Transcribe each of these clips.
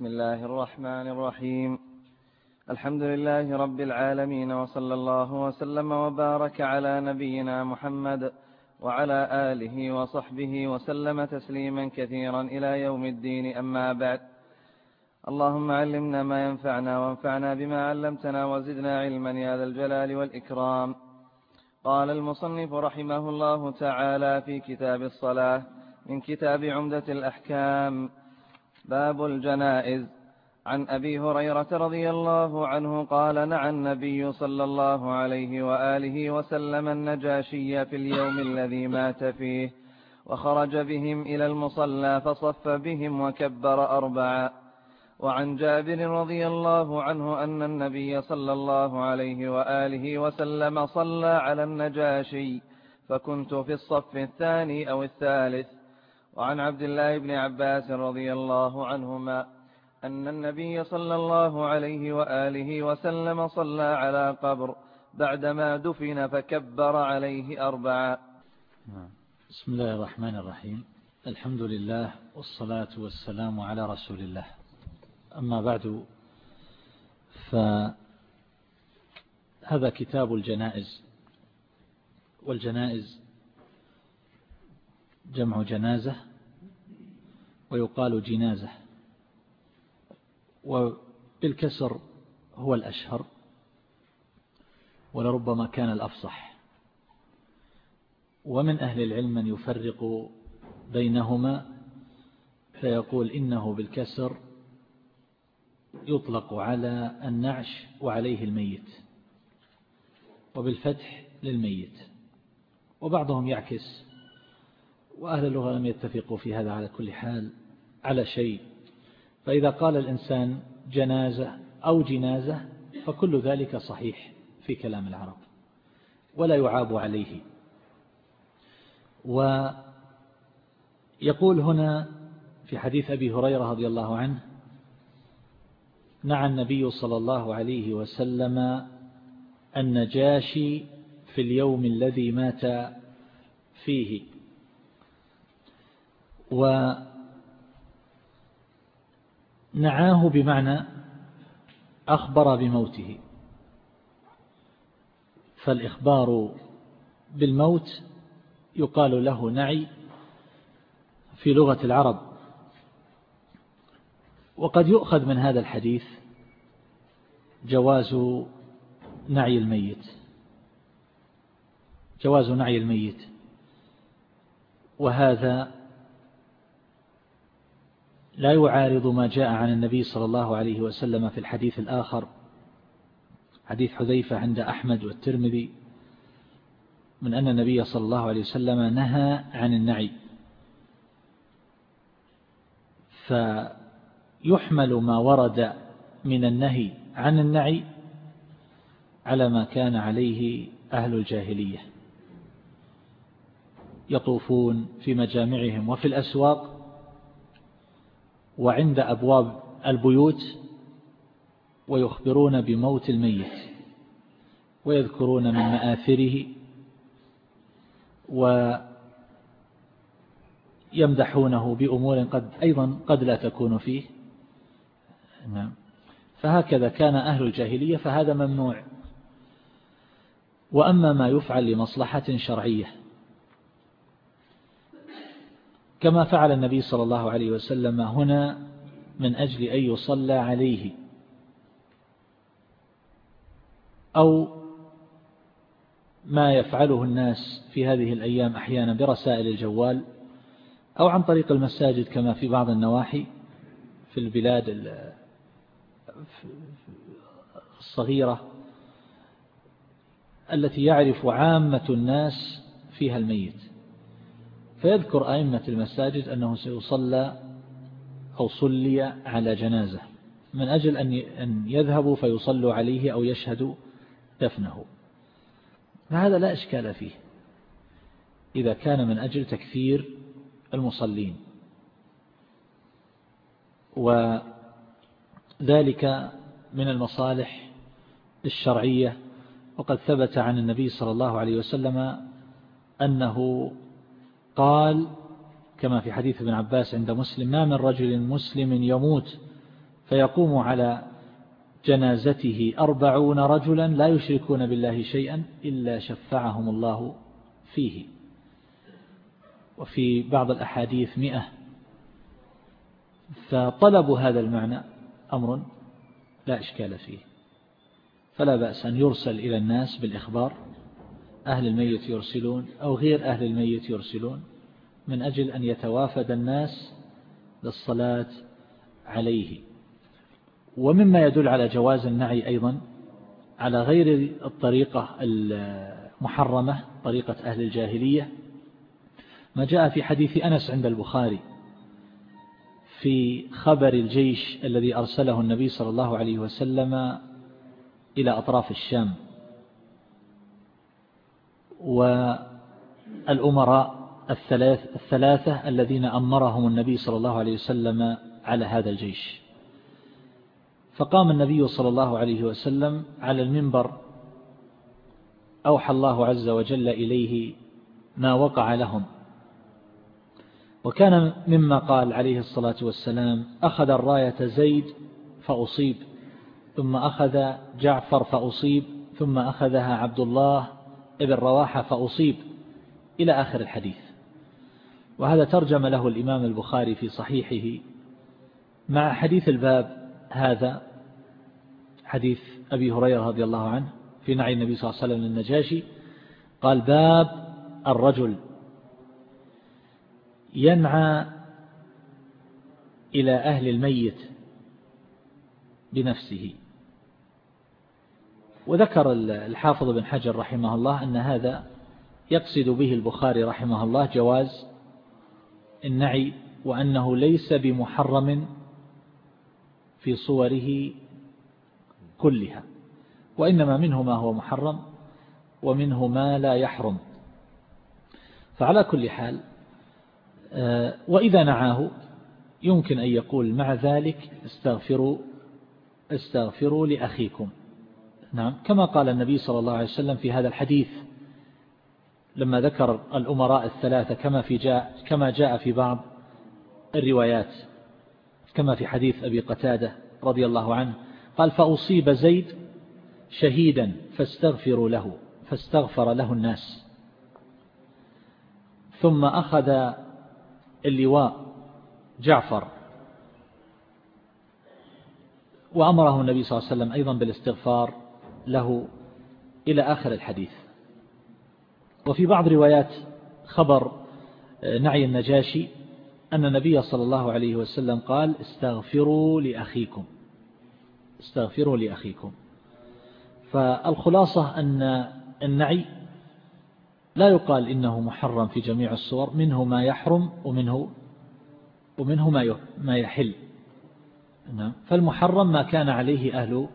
بسم الله الرحمن الرحيم. الحمد لله رب العالمين وصلى الله وسلم وبارك على نبينا محمد وعلى آله وصحبه وسلم تسليما كثيرا إلى يوم الدين أما بعد. اللهم علمنا ما ينفعنا وانفعنا بما علمتنا وزدنا علما يا ذا الجلال والإكرام. قال المصنف رحمه الله تعالى في كتاب الصلاة من كتاب عمدة الأحكام. باب الجنائز. عن أبي هريرة رضي الله عنه قال نعى النبي صلى الله عليه وآله وسلم النجاشي في اليوم الذي مات فيه وخرج بهم إلى المصلى فصف بهم وكبر أربعا وعن جابر رضي الله عنه أن النبي صلى الله عليه وآله وسلم صلى على النجاشي فكنت في الصف الثاني أو الثالث. وعن عبد الله بن عباس رضي الله عنهما أن النبي صلى الله عليه وآله وسلم صلى على قبر بعدما دفن فكبر عليه أربعا بسم الله الرحمن الرحيم. الحمد لله والصلاة والسلام على رسول الله. أما بعد فهذا كتاب الجنائز. والجنائز جمع جنازة ويقال جنازة. وبالكسر هو الأشهر. ولربما كان الأفصح. ومن أهل العلم من يفرق بينهما فيقول إنه بالكسر يطلق على النعش وعليه الميت. وبالفتح للميت. وبعضهم يعكس. وأهل اللغة لم يتفقوا في هذا على كل حال على شيء. فإذا قال الإنسان جنازة أو جنازة فكل ذلك صحيح في كلام العرب ولا يعاب عليه. ويقول هنا في حديث أبي هريرة رضي الله عنه نعى النبي صلى الله عليه وسلم النجاشي في اليوم الذي مات فيه. ونعاه بمعنى أخبر بموته. فالإخبار بالموت يقال له نعي في لغة العرب. وقد يؤخذ من هذا الحديث جواز نعي الميت. جواز نعي الميت. وهذا لا يعارض ما جاء عن النبي صلى الله عليه وسلم في الحديث الآخر. حديث حذيفة عند أحمد والترمذي من أن النبي صلى الله عليه وسلم نهى عن النعي. فيحمل ما ورد من النهي عن النعي على ما كان عليه أهل الجاهلية. يطوفون في مجامعهم وفي الأسواق وعند أبواب البيوت ويخبرون بموت الميت ويذكرون من مآثره ويمدحونه بأمور قد أيضا قد لا تكون فيه. نعم. فهكذا كان أهل الجاهلية فهذا ممنوع. وأما ما يفعل لمصلحة شرعية كما فعل النبي صلى الله عليه وسلم هنا من أجل أن يصلى عليه. أو ما يفعله الناس في هذه الأيام أحيانا برسائل الجوال أو عن طريق المساجد كما في بعض النواحي في البلاد الصغيرة التي يعرف عامة الناس فيها الميت. فيذكر أئمة المساجد أنه سيصلى أو صلي على جنازة من أجل أن يذهبوا فيصلوا عليه أو يشهدوا دفنه. فهذا لا إشكال فيه إذا كان من أجل تكثير المصلين. وذلك من المصالح الشرعية. وقد ثبت عن النبي صلى الله عليه وسلم أنه قال كما في حديث ابن عباس عند مسلم ما من رجل مسلم يموت فيقوم على جنازته أربعون رجلا لا يشركون بالله شيئا إلا شفعهم الله فيه. وفي بعض الأحاديث مئة. فطلب هذا المعنى أمر لا إشكال فيه. فلا بأس أن يرسل إلى الناس بالإخبار أهل الميت يرسلون أو غير أهل الميت يرسلون. من أجل أن يتوافد الناس للصلاة عليه. ومما يدل على جواز النعي أيضا على غير الطريقة المحرمة طريقة أهل الجاهلية. ما جاء في حديث أنس عند البخاري في خبر الجيش الذي أرسله النبي صلى الله عليه وسلم إلى أطراف الشام. والأمراء الثلاث الثلاثة الذين أمرهم النبي صلى الله عليه وسلم على هذا الجيش. فقام النبي صلى الله عليه وسلم على المنبر أوحى الله عز وجل إليه ما وقع لهم. وكان مما قال عليه الصلاة والسلام أخذ الراية زيد فأصيب ثم أخذ جعفر فأصيب ثم أخذها عبد الله ابن رواحة فأصيب. إلى آخر الحديث. وهذا ترجم له الإمام البخاري في صحيحه. مع حديث الباب هذا حديث أبي هريرة رضي الله عنه في نعي النبي صلى الله عليه وسلم للنجاشي قال باب الرجل ينعى إلى أهل الميت بنفسه. وذكر الحافظ بن حجر رحمه الله أن هذا يقصد به البخاري رحمه الله جواز النعي وأنه ليس بمحرم في صوره كلها وإنما منه ما هو محرم ومنه ما لا يحرم. فعلى كل حال آه، وإذا نعاه يمكن أن يقول مع ذلك استغفروا استغفروا لأخيكم. نعم كما قال النبي صلى الله عليه وسلم في هذا الحديث لما ذكر الأمراء الثلاثة كما في جاء كما جاء في بعض الروايات كما في حديث أبي قتادة رضي الله عنه قال فأصيب زيد شهيدا فاستغفروا له فاستغفر له الناس. ثم أخذ اللواء جعفر وأمره النبي صلى الله عليه وسلم أيضا بالاستغفار له إلى آخر الحديث. وفي بعض روايات خبر آه، نعي النجاشي أن النبي صلى الله عليه وسلم قال استغفروا لأخيكم. استغفروا لأخيكم. فالخلاصة أن النعي لا يقال إنه محرم في جميع الصور منه ما يحرم ومنه ومنه ما ما يحل. نعم. فالمحرم ما كان عليه أهل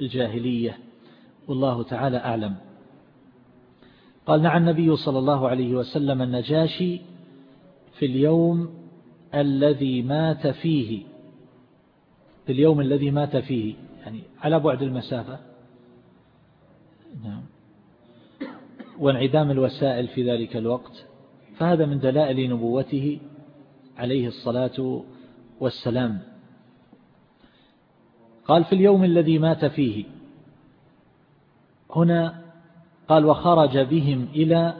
الجاهلية والله تعالى أعلم. قال نعى النبي صلى الله عليه وسلم النجاشي في اليوم الذي مات فيه في اليوم الذي مات فيه يعني على بعد المسافة. نعم. وانعدام الوسائل في ذلك الوقت فهذا من دلائل نبوته عليه الصلاة والسلام. قال في اليوم الذي مات فيه هنا قال وخرج بهم إلى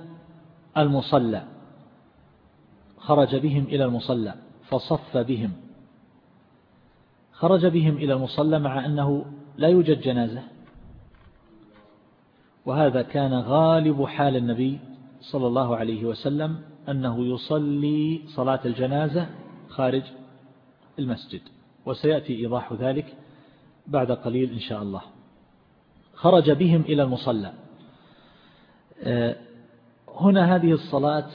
المصلى. خرج بهم إلى المصلى فصف بهم. خرج بهم إلى المصلى مع أنه لا يوجد جنازة. وهذا كان غالب حال النبي صلى الله عليه وسلم أنه يصلي صلاة الجنازة خارج المسجد وسيأتي إيضاح ذلك بعد قليل إن شاء الله. خرج بهم إلى المصلى. هنا هذه الصلاة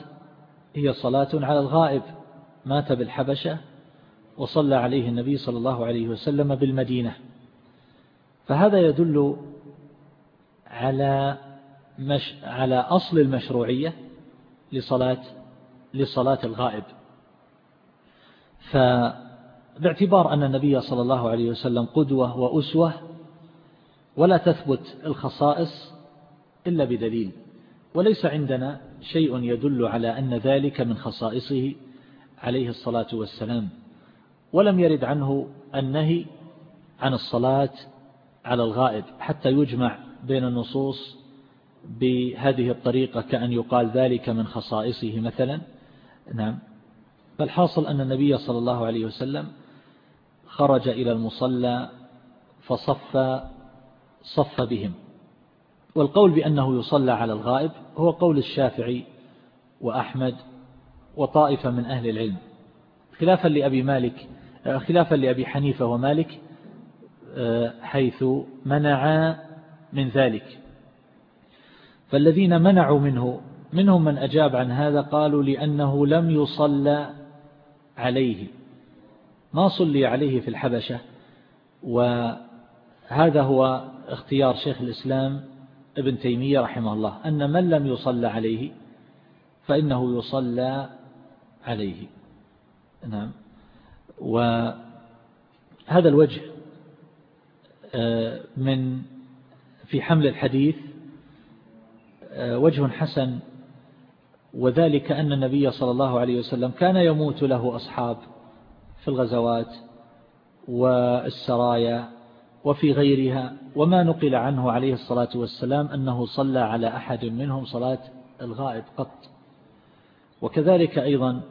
هي صلاة على الغائب. مات بالحبشة وصلى عليه النبي صلى الله عليه وسلم بالمدينة. فهذا يدل على مش على أصل المشروعية لصلاة لصلاة الغائب. فباعتبار أن النبي صلى الله عليه وسلم قدوة وأسوة ولا تثبت الخصائص إلا بدليل. وليس عندنا شيء يدل على أن ذلك من خصائصه عليه الصلاة والسلام ولم يرد عنه النهي عن الصلاة على الغائب حتى يجمع بين النصوص بهذه الطريقة كأن يقال ذلك من خصائصه مثلا. نعم. فالحاصل أن النبي صلى الله عليه وسلم خرج إلى المصلى فصف صف بهم. والقول بأنه يصلى على الغائب هو قول الشافعي وأحمد وطائفة من أهل العلم. خلافا لأبي مالك خلافا لأبي حنيفة ومالك حيث منعا من ذلك. فالذين منعوا منه منهم من أجاب عن هذا قالوا لأنه لم يصلى عليه. ما صلي عليه في الحبشة وهذا هو اختيار شيخ الإسلام ابن تيمية رحمه الله أن من لم يصلى عليه فإنه يصلى عليه. نعم. وهذا الوجه آه، من في حمل الحديث آه، وجه حسن وذلك أن النبي صلى الله عليه وسلم كان يموت له أصحاب في الغزوات والسرايا وفي غيرها وما نقل عنه عليه الصلاة والسلام أنه صلى على أحد منهم صلاة الغائب قط. وكذلك أيضا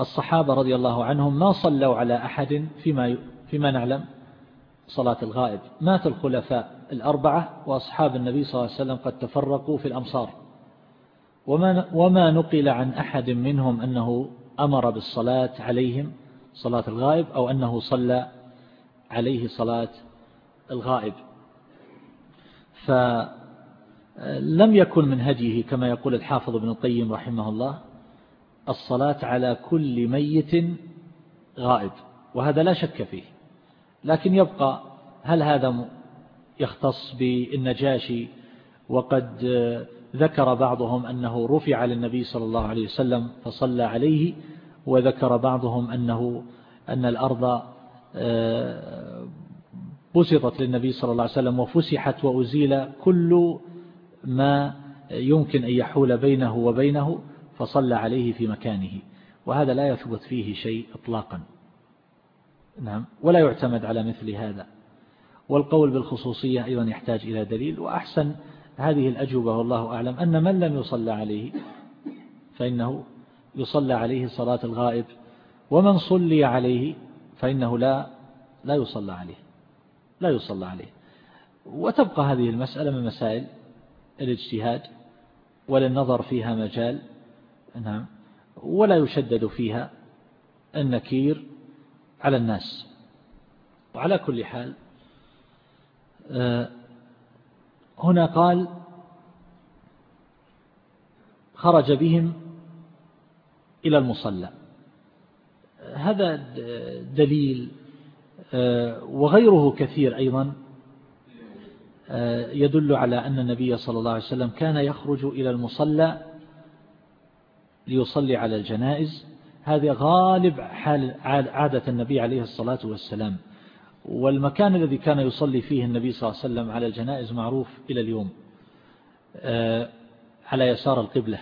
الصحابة رضي الله عنهم ما صلوا على أحد فيما, فيما نعلم صلاة الغائب. مات الخلفاء الأربعة وأصحاب النبي صلى الله عليه وسلم قد تفرقوا في الأمصار. وما, وما نقل عن أحد منهم أنه أمر بالصلاة عليهم صلاة الغائب أو أنه صلى عليه صلاة الغائب. فلم يكن من هديه كما يقول الحافظ ابن القيم رحمه الله الصلاة على كل ميت غائب وهذا لا شك فيه. لكن يبقى هل هذا يختص بالنجاشي وقد ذكر بعضهم أنه رفع للنبي صلى الله عليه وسلم فصلى عليه وذكر بعضهم أنه أن الأرض آه، بسطت للنبي صلى الله عليه وسلم وفسحت وأزيل كل ما يمكن أن يحول بينه وبينه فصلى عليه في مكانه. وهذا لا يثبت فيه شيء اطلاقا. نعم. ولا يعتمد على مثل هذا. والقول بالخصوصية أيضا يحتاج إلى دليل. وأحسن هذه الأجوبة والله أعلم أن من لم يصلى عليه فإنه يصلى عليه صلاة الغائب. ومن صلي عليه فإنه لا لا يصلى عليه. لا يصلى عليه. وتبقى هذه المسألة من مسائل الاجتهاد وللنظر فيها مجال نعم ولا يشدد فيها النكير على الناس. وعلى كل حال آه، هنا قال خرج بهم إلى المصلى. هذا دليل وغيره كثير أيضا آه، يدل على أن النبي صلى الله عليه وسلم كان يخرج إلى المصلى ليصلي على الجنائز. هذا غالب حال عادة النبي عليه الصلاة والسلام. والمكان الذي كان يصلي فيه النبي صلى الله عليه وسلم على الجنائز معروف إلى اليوم آه، على يسار القبلة.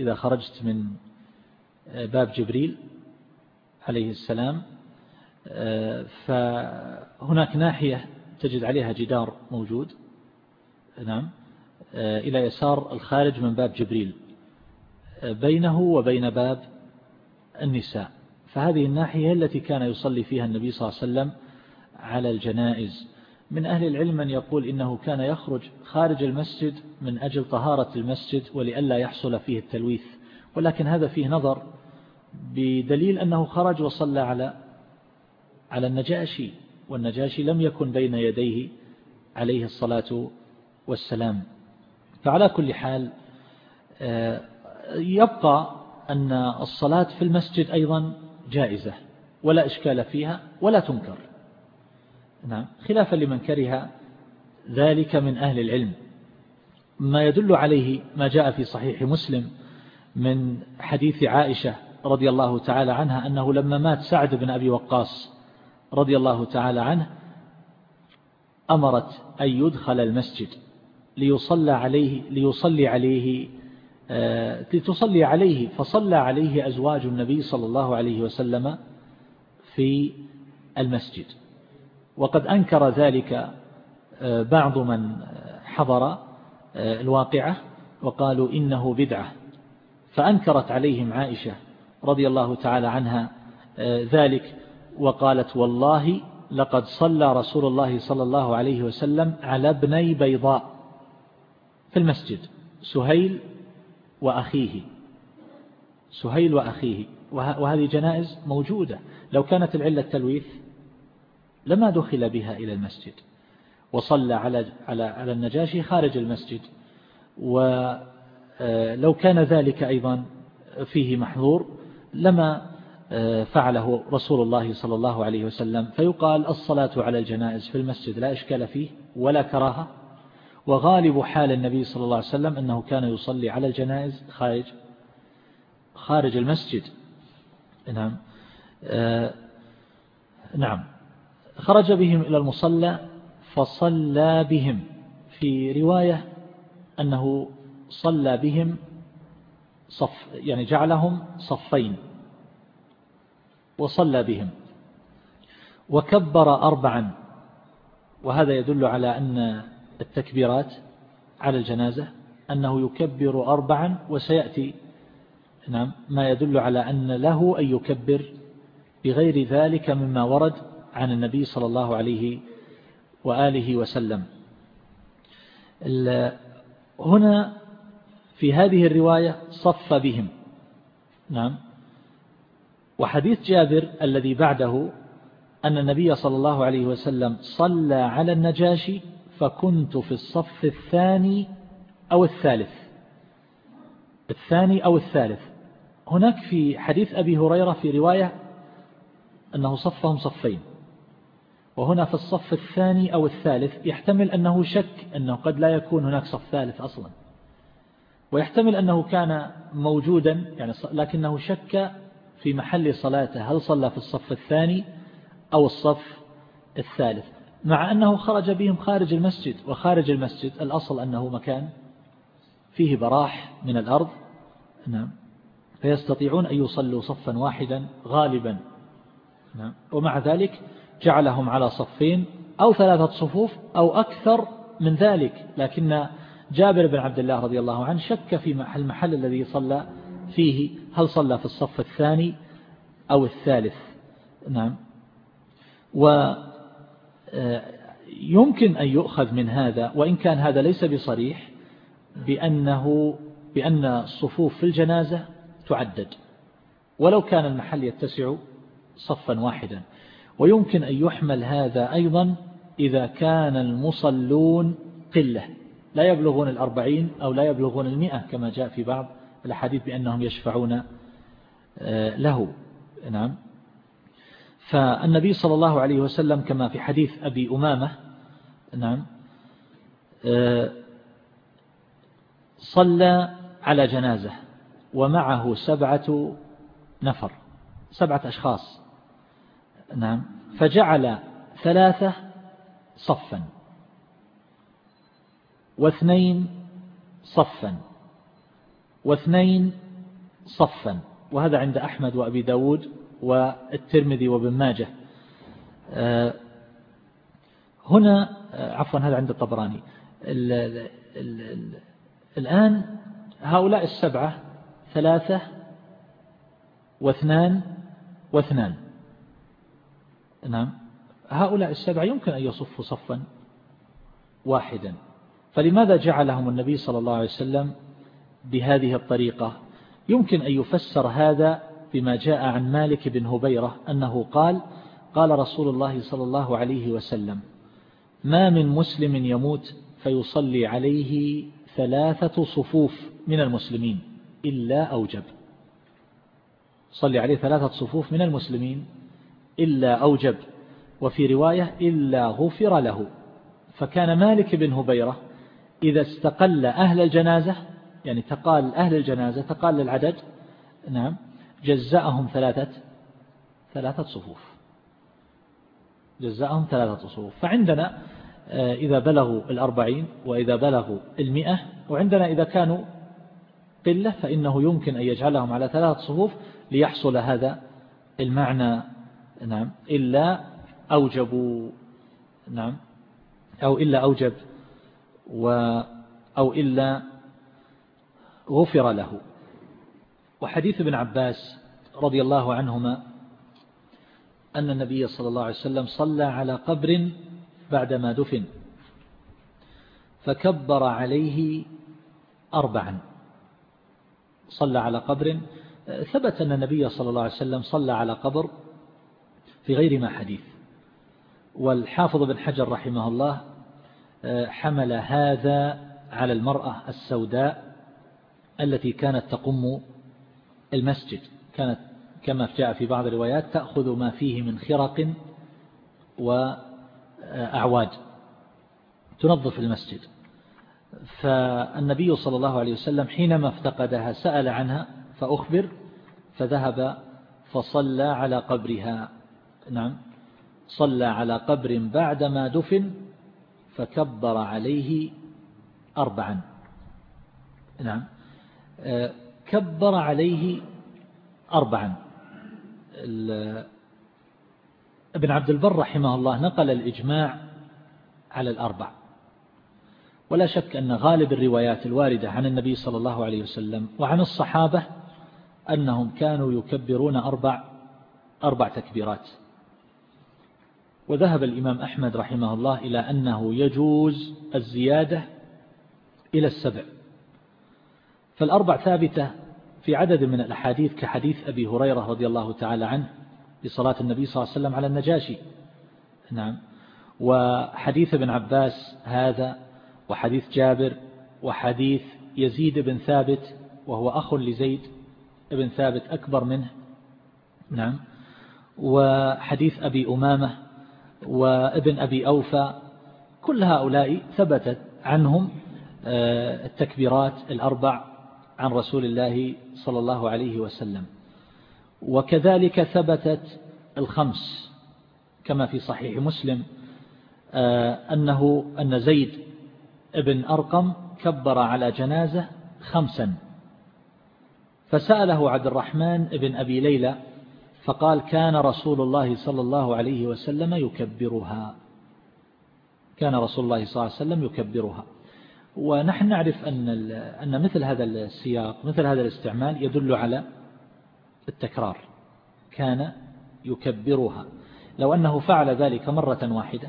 إذا خرجت من باب جبريل عليه السلام فهناك ناحية تجد عليها جدار موجود. نعم. إلى يسار الخارج من باب جبريل. بينه وبين باب النساء. فهذه الناحية التي كان يصلي فيها النبي صلى الله عليه وسلم على الجنائز. من أهل العلم من يقول إنه كان يخرج خارج المسجد من أجل طهارة المسجد ولئلا يحصل فيه التلويث. ولكن هذا فيه نظر بدليل أنه خرج وصلى على على النجاشي والنجاشي لم يكن بين يديه عليه الصلاة والسلام. فعلى كل حال آه، يبقى أن الصلاة في المسجد أيضا جائزة ولا إشكال فيها ولا تنكر. نعم خلافا لمن كره ذلك من أهل العلم. ما يدل عليه ما جاء في صحيح مسلم من حديث عائشة رضي الله تعالى عنها أنه لما مات سعد بن أبي وقاص رضي الله تعالى عنه أمرت أن يدخل المسجد ليصلى عليه ليصلي عليه آه، لتصلي عليه فصلى عليه أزواج النبي صلى الله عليه وسلم في المسجد. وقد أنكر ذلك آه، بعض من حضر آه، الواقعة وقالوا إنه بدعة. فأنكرت عليهم عائشة رضي الله تعالى عنها ذلك. وقالت والله لقد صلى رسول الله صلى الله عليه وسلم على ابني بيضاء في المسجد سهيل وأخيه. سهيل وأخيه. وهذه جنائز موجودة. لو كانت العلة التلويث لما دخل بها إلى المسجد. وصلى على على على النجاشي خارج المسجد. ولو آه، كان ذلك أيضا فيه محظور لما فعله رسول الله صلى الله عليه وسلم فيقال الصلاة على الجنائز في المسجد لا إشكال فيه ولا كراهة. وغالب حال النبي صلى الله عليه وسلم أنه كان يصلي على الجنائز خارج خارج المسجد. نعم. آه، نعم. خرج بهم إلى المصلى فصلى بهم. في رواية أنه صلى بهم صف يعني جعلهم صفين. وصلى بهم وكبر أربعا. وهذا يدل على أن التكبيرات على الجنازة أنه يكبر أربعا وسيأتي. نعم ما يدل على أن له أن يكبر بغير ذلك مما ورد عن النبي صلى الله عليه وآله وسلم. هنا في هذه الرواية صف بهم. نعم وحديث جابر الذي بعده أن النبي صلى الله عليه وسلم صلى على النجاشي فكنت في الصف الثاني أو الثالث. الثاني أو الثالث. هناك في حديث أبي هريرة في رواية أنه صفهم صفين. وهنا في الصف الثاني أو الثالث يحتمل أنه شك أنه قد لا يكون هناك صف ثالث أصلا. ويحتمل أنه كان موجودا يعني لكنه شك في محل صلاته هل صلى في الصف الثاني أو الصف الثالث؟ مع أنه خرج بهم خارج المسجد وخارج المسجد الأصل أنه مكان فيه براح من الأرض. نعم. فيستطيعون أن يصلوا صفا واحدا غالبا. نعم. ومع ذلك جعلهم على صفين أو ثلاثة صفوف أو أكثر من ذلك. لكن جابر بن عبد الله رضي الله عنه شك في المحل الذي صلى فيه هل صلى في الصف الثاني أو الثالث؟ نعم. ويمكن آه، أن يؤخذ من هذا وإن كان هذا ليس بصريح بأنه بأن الصفوف في الجنازة تعدد. ولو كان المحل يتسع صفا واحدا. ويمكن أن يحمل هذا أيضا إذا كان المصلون قلة. لا يبلغون الأربعين أو لا يبلغون المئة كما جاء في بعض الحديث بأنهم يشفعون آه، له. نعم. فالنبي صلى الله عليه وسلم كما في حديث أبي أمامة نعم آه، صلى على جنازة ومعه سبعة نفر سبعة أشخاص نعم فجعل ثلاثة صفا واثنين صفا. واثنين صفا وهذا عند أحمد وأبي داود والترمذي وابن ماجه. آه، هنا آه، عفوا هذا عند الطبراني. الآن هؤلاء السبعة ثلاثة واثنان واثنان. نعم. هؤلاء السبعة يمكن أن يصفوا صفا واحدا. فلماذا جعلهم النبي صلى الله عليه وسلم بهذه الطريقة. يمكن أن يفسر هذا بما جاء عن مالك بن هبيرة أنه قال قال رسول الله صلى الله عليه وسلم ما من مسلم يموت فيصلي عليه ثلاثة صفوف من المسلمين إلا أوجب. صلي عليه ثلاثة صفوف من المسلمين إلا أوجب وفي رواية إلا غفر له. فكان مالك بن هبيرة إذا استقل أهل الجنازة يعني تقال أهل الجنازة تقال للعدد نعم جزأهم ثلاثة ثلاثة صفوف. جزأهم ثلاثة صفوف. فعندنا آه، إذا بلغوا الأربعين وإذا بلغوا المئة وعندنا إذا كانوا قلة فإنه يمكن أن يجعلهم على ثلاثة صفوف ليحصل هذا المعنى نعم إلا أوجبوا نعم أو إلا أوجب و أو إلا غفر له. وحديث ابن عباس رضي الله عنهما أن النبي صلى الله عليه وسلم صلى على قبر بعدما دفن فكبر عليه أربعا. صلى على قبر ثبت أن النبي صلى الله عليه وسلم صلى على قبر في غير ما حديث. والحافظ بن حجر رحمه الله حمل هذا على المرأة السوداء التي كانت تقم المسجد. كانت كما جاء في بعض الروايات تأخذ ما فيه من خرق وأعواد تنظف المسجد. فالنبي صلى الله عليه وسلم حينما افتقدها سأل عنها فأخبر فذهب فصلى على قبرها. نعم. صلى على قبر بعدما دفن فكبر عليه أربعا. نعم. كبر عليه أربعا. ابن عبد البر رحمه الله نقل الإجماع على الأربع. ولا شك أن غالب الروايات الواردة عن النبي صلى الله عليه وسلم وعن الصحابة أنهم كانوا يكبرون أربع أربع تكبيرات. وذهب الإمام أحمد رحمه الله إلى أنه يجوز الزيادة إلى السبع. فالأربع ثابتة في عدد من الأحاديث كحديث أبي هريرة رضي الله تعالى عنه بصلاة النبي صلى الله عليه وسلم على النجاشي. نعم. وحديث ابن عباس هذا وحديث جابر وحديث يزيد بن ثابت وهو أخ لزيد بن ثابت أكبر منه. نعم. وحديث أبي أمامة وابن أبي أوفى كل هؤلاء ثبتت عنهم آه، التكبيرات الأربع عن رسول الله صلى الله عليه وسلم. وكذلك ثبتت الخمس كما في صحيح مسلم آه، أنه أن زيد ابن أرقم كبر على جنازة خمسا. فسأله عبد الرحمن ابن أبي ليلى فقال كان رسول الله صلى الله عليه وسلم يكبرها. كان رسول الله صلى الله عليه وسلم يكبرها. ونحن نعرف أن أن مثل هذا السياق مثل هذا الاستعمال يدل على التكرار كان يكبرها. لو أنه فعل ذلك مرة واحدة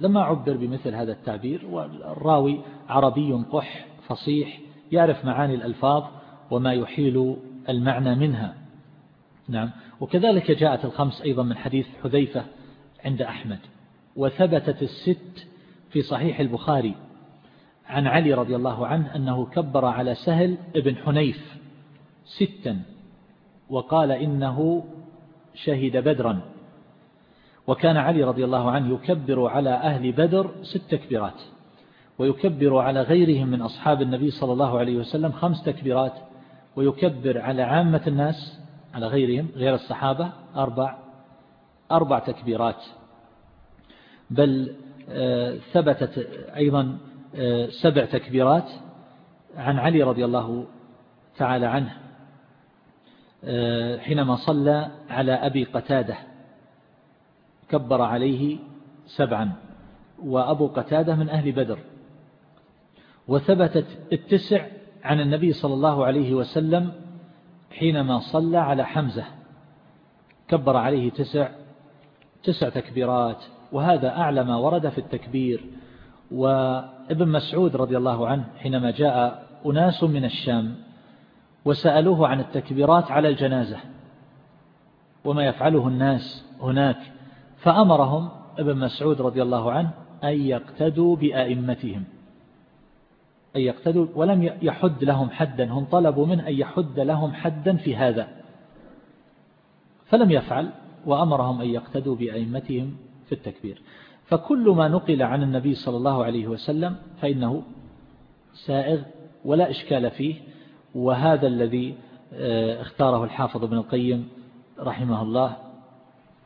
لما عبر بمثل هذا التعبير والراوي عربي قح فصيح يعرف معاني الألفاظ وما يحيل المعنى منها. نعم. وكذلك جاءت الخمس أيضا من حديث حذيفة عند أحمد وثبتت الست في صحيح البخاري عن علي رضي الله عنه أنه كبر على سهل ابن حنيف ستا وقال إنه شهد بدرا. وكان علي رضي الله عنه يكبر على أهل بدر ست تكبيرات ويكبر على غيرهم من أصحاب النبي صلى الله عليه وسلم خمس تكبيرات ويكبر على عامة الناس على غيرهم غير الصحابة أربع أربع تكبيرات. بل آه، ثبتت أيضا سبع تكبيرات عن علي رضي الله تعالى عنه. آه، حينما صلى على أبي قتادة كبر عليه سبعا وأبو قتادة من أهل بدر. وثبتت التسع عن النبي صلى الله عليه وسلم حينما صلى على حمزة. كبر عليه تسع تسع تكبيرات وهذا أعلى ما ورد في التكبير. وابن مسعود رضي الله عنه حينما جاء أناس من الشام وسألوه عن التكبيرات على الجنازة وما يفعله الناس هناك فأمرهم ابن مسعود رضي الله عنه أن يقتدوا بآئمتهم أن يقتدوا ولم يحد لهم حدا هم طلبوا منه أن يحد لهم حدا في هذا فلم يفعل وأمرهم أن يقتدوا بأئمتهم في التكبير. فكل ما نقل عن النبي صلى الله عليه وسلم فإنه سائغ ولا إشكال فيه وهذا الذي آه، اختاره الحافظ ابن القيم رحمه الله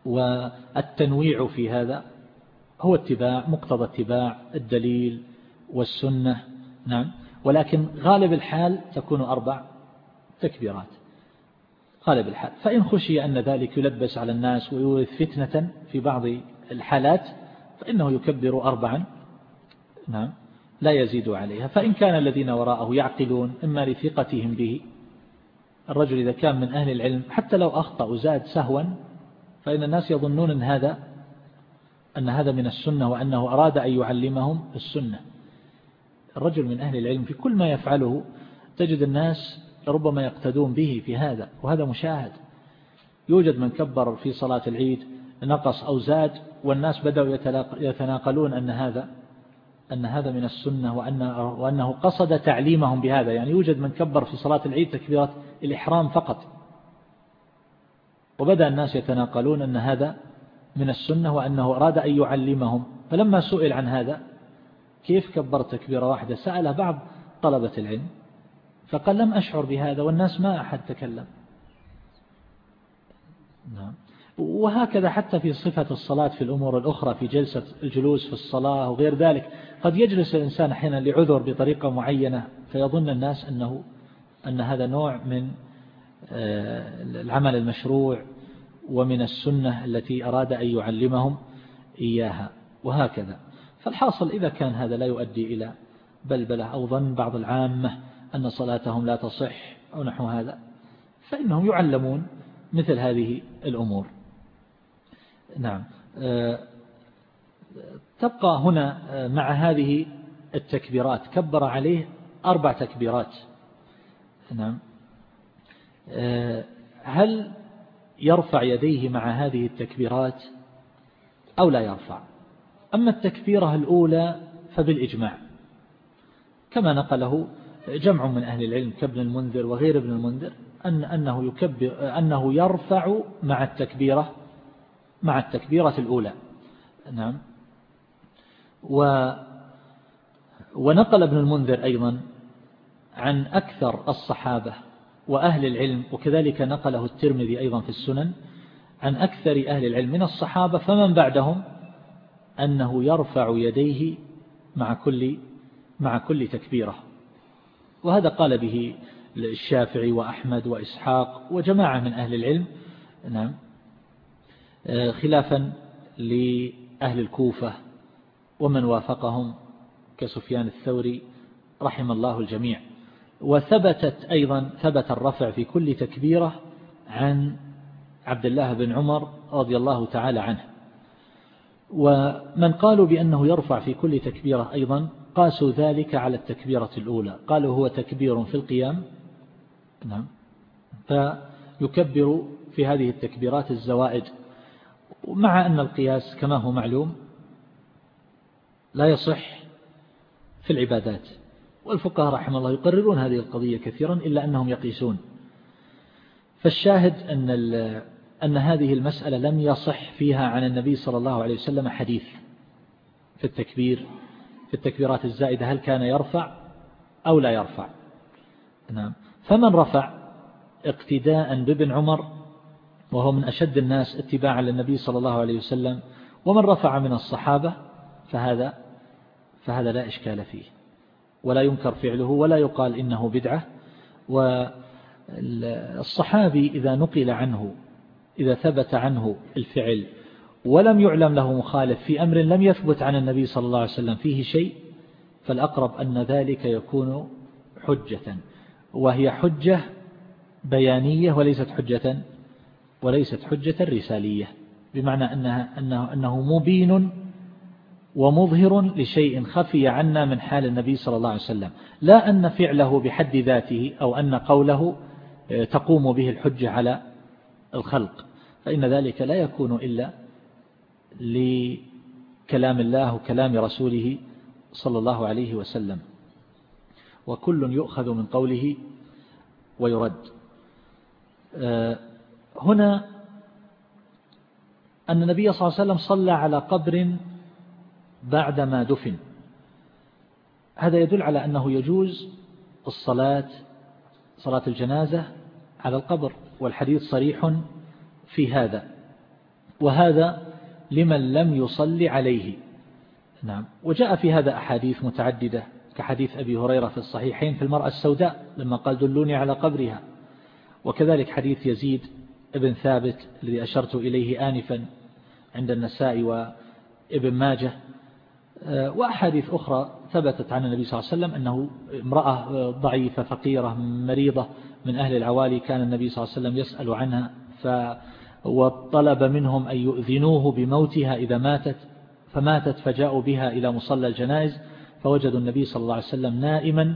والتنويع في هذا هو اتباع مقتضى اتباع الدليل والسنة. نعم. ولكن غالب الحال تكون أربع تكبيرات. غالب الحال. فإن خشي أن ذلك يلبس على الناس ويورث فتنة في بعض الحالات فإنه يكبر أربعا. نعم. لا يزيد عليها. فإن كان الذين وراءه يعقلون إما لثقتهم به الرجل إذا كان من أهل العلم حتى لو أخطأ وزاد سهوا فإن الناس يظنون أن هذا أن هذا من السنة وأنه أراد أن يعلمهم السنة. الرجل من أهل العلم في كل ما يفعله تجد الناس ربما يقتدون به في هذا وهذا مشاهد. يوجد من كبر في صلاة العيد نقص أو زاد والناس بدأوا يتناقلون أن هذا أن هذا من السنة وأنه, وأنه قصد تعليمهم بهذا. يعني يوجد من كبر في صلاة العيد تكبيرات الإحرام فقط. وبدأ الناس يتناقلون أن هذا من السنة وأنه أراد أن يعلمهم. فلما سئل عن هذا كيف كبرت تكبيرة واحدة؟ سأله بعض طلبة العلم. فقال لم أشعر بهذا والناس ما أحد تكلم. نعم. وهكذا حتى في صفة الصلاة في الأمور الأخرى في جلسة الجلوس في الصلاة وغير ذلك. قد يجلس الإنسان أحيانا لعذر بطريقة معينة فيظن الناس أنه أن هذا نوع من آه، العمل المشروع ومن السنة التي أراد أن يعلمهم إياها وهكذا. فالحاصل إذا كان هذا لا يؤدي إلى بلبلة أو ظن بعض العامة أن صلاتهم لا تصح أو نحو هذا فإنهم يعلمون مثل هذه الأمور. نعم. آه، تبقى هنا آه، مع هذه التكبيرات كبر عليه أربع تكبيرات. نعم. آه، هل يرفع يديه مع هذه التكبيرات أو لا يرفع؟ أما التكبيرة الأولى فبالإجماع. كما نقله جمع من أهل العلم كابن المنذر وغير ابن المنذر أن أنه, يكبر أنه يرفع مع التكبيرة مع التكبيرة الأولى. نعم. و ونقل ابن المنذر أيضا عن أكثر الصحابة وأهل العلم وكذلك نقله الترمذي أيضا في السنن عن أكثر أهل العلم من الصحابة فمن بعدهم؟ أنه يرفع يديه مع كل مع كل تكبيرة. وهذا قال به الشافعي وأحمد وإسحاق وجماعة من أهل العلم. نعم. خلافا لأهل الكوفة ومن وافقهم كسفيان الثوري رحم الله الجميع. وثبتت أيضا ثبت الرفع في كل تكبيرة عن عبد الله بن عمر رضي الله تعالى عنه. ومن قالوا بأنه يرفع في كل تكبيرة أيضا قاسوا ذلك على التكبيرة الأولى. قالوا هو تكبير في القيام. نعم. فيكبر في هذه التكبيرات الزوائد. مع أن القياس كما هو معلوم لا يصح في العبادات والفقهاء رحمه الله يقررون هذه القضية كثيرا إلا أنهم يقيسون. فالشاهد أن أن هذه المسألة لم يصح فيها عن النبي صلى الله عليه وسلم حديث في التكبير في التكبيرات الزائدة هل كان يرفع أو لا يرفع؟ نعم. فمن رفع اقتداء بابن عمر وهو من أشد الناس اتباعا للنبي صلى الله عليه وسلم ومن رفع من الصحابة فهذا فهذا لا إشكال فيه. ولا ينكر فعله ولا يقال إنه بدعة. والصحابي إذا نقل عنه إذا ثبت عنه الفعل ولم يعلم له مخالف في أمر لم يثبت عن النبي صلى الله عليه وسلم فيه شيء فالأقرب أن ذلك يكون حجة. وهي حجة بيانية وليست حجة وليست حجة رسالية بمعنى أنها أنه, أنه مبين ومظهر لشيء خفي عنا من حال النبي صلى الله عليه وسلم. لا أن فعله بحد ذاته أو أن قوله آه، تقوم به الحجة على الخلق. فإن ذلك لا يكون إلا لكلام الله وكلام رسوله صلى الله عليه وسلم. وكل يؤخذ من قوله ويرد. آه، هنا أن النبي صلى الله عليه وسلم صلى على قبر بعدما دفن. هذا يدل على أنه يجوز الصلاة صلاة الجنازة على القبر والحديث صريح في هذا. وهذا لمن لم يصلي عليه. نعم. وجاء في هذا أحاديث متعددة كحديث أبي هريرة في الصحيحين في المرأة السوداء لما قال دلوني على قبرها وكذلك حديث يزيد ابن ثابت الذي أشرت إليه آنفا عند النساء وابن ماجه آه، وأحاديث أخرى ثبتت عن النبي صلى الله عليه وسلم أنه امرأة ضعيفة فقيرة مريضة من أهل العوالي كان النبي صلى الله عليه وسلم يسأل عنها ف وطلب منهم أن يؤذنوه بموتها إذا ماتت فماتت فجاءوا بها إلى مصلى الجنائز فوجدوا النبي صلى الله عليه وسلم نائما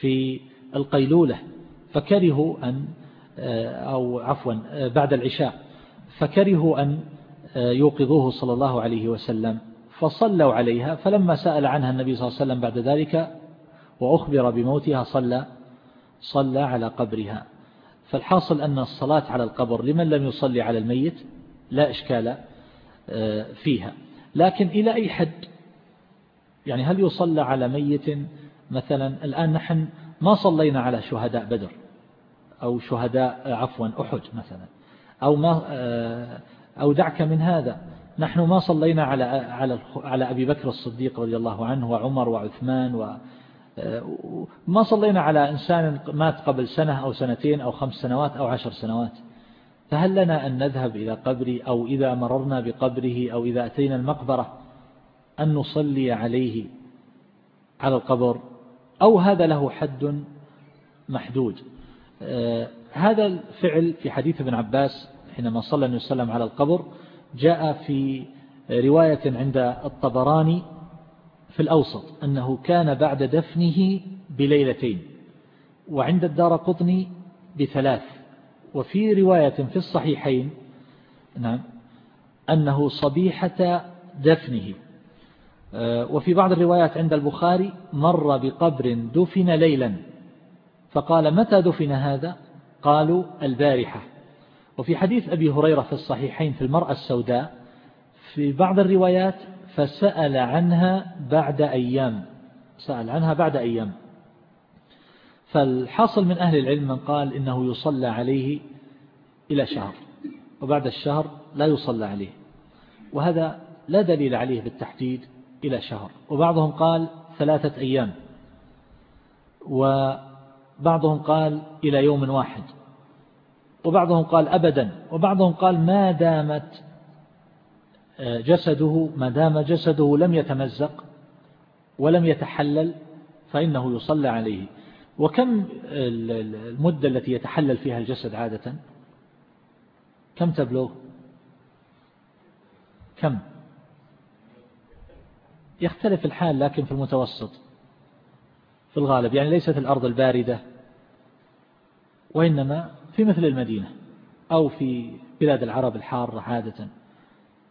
في القيلولة فكرهوا أن أو عفوا آه، بعد العشاء. فكرهوا أن آه، يوقظوه صلى الله عليه وسلم فصلوا عليها. فلما سأل عنها النبي صلى الله عليه وسلم بعد ذلك وأخبر بموتها صلى صلى على قبرها. فالحاصل أن الصلاة على القبر لمن لم يصلي على الميت لا إشكال فيها. لكن إلى أي حد؟ يعني هل يصلى على ميت مثلا؟ الآن نحن ما صلينا على شهداء بدر. أو شهداء عفوا أحد مثلا. أو ما أو دعك من هذا. نحن ما صلينا على على على أبي بكر الصديق رضي الله عنه وعمر وعثمان و ما صلينا على إنسان مات قبل سنة أو سنتين أو خمس سنوات أو عشر سنوات. فهل لنا أن نذهب إلى قبري أو إذا مررنا بقبره أو إذا أتينا المقبرة أن نصلي عليه على القبر؟ أو هذا له حد محدود؟ آه، هذا الفعل في حديث ابن عباس حينما صلى النبي صلى الله عليه وسلم على القبر جاء في رواية عند الطبراني في الأوسط أنه كان بعد دفنه بليلتين وعند الدار قطني بثلاث وفي رواية في الصحيحين نعم أنه صبيحة دفنه. آه، وفي بعض الروايات عند البخاري مر بقبر دفن ليلا. فقال متى دفن هذا؟ قالوا البارحة. وفي حديث أبي هريرة في الصحيحين في المرأة السوداء في بعض الروايات فسأل عنها بعد أيام. سأل عنها بعد أيام. فالحاصل من أهل العلم من قال إنه يصلى عليه إلى شهر وبعد الشهر لا يصلى عليه. وهذا لا دليل عليه بالتحديد إلى شهر. وبعضهم قال ثلاثة أيام. وبعضهم قال إلى يوم واحد وبعضهم قال أبدا وبعضهم قال ما دامت آه، جسده ما دام جسده لم يتمزق ولم يتحلل فإنه يصلى عليه. وكم المدة التي يتحلل فيها الجسد عادة؟ كم تبلغ؟ كم؟ يختلف الحال لكن في المتوسط في الغالب يعني ليست الأرض الباردة. وإنما في مثل المدينة أو في بلاد العرب الحارة عادة.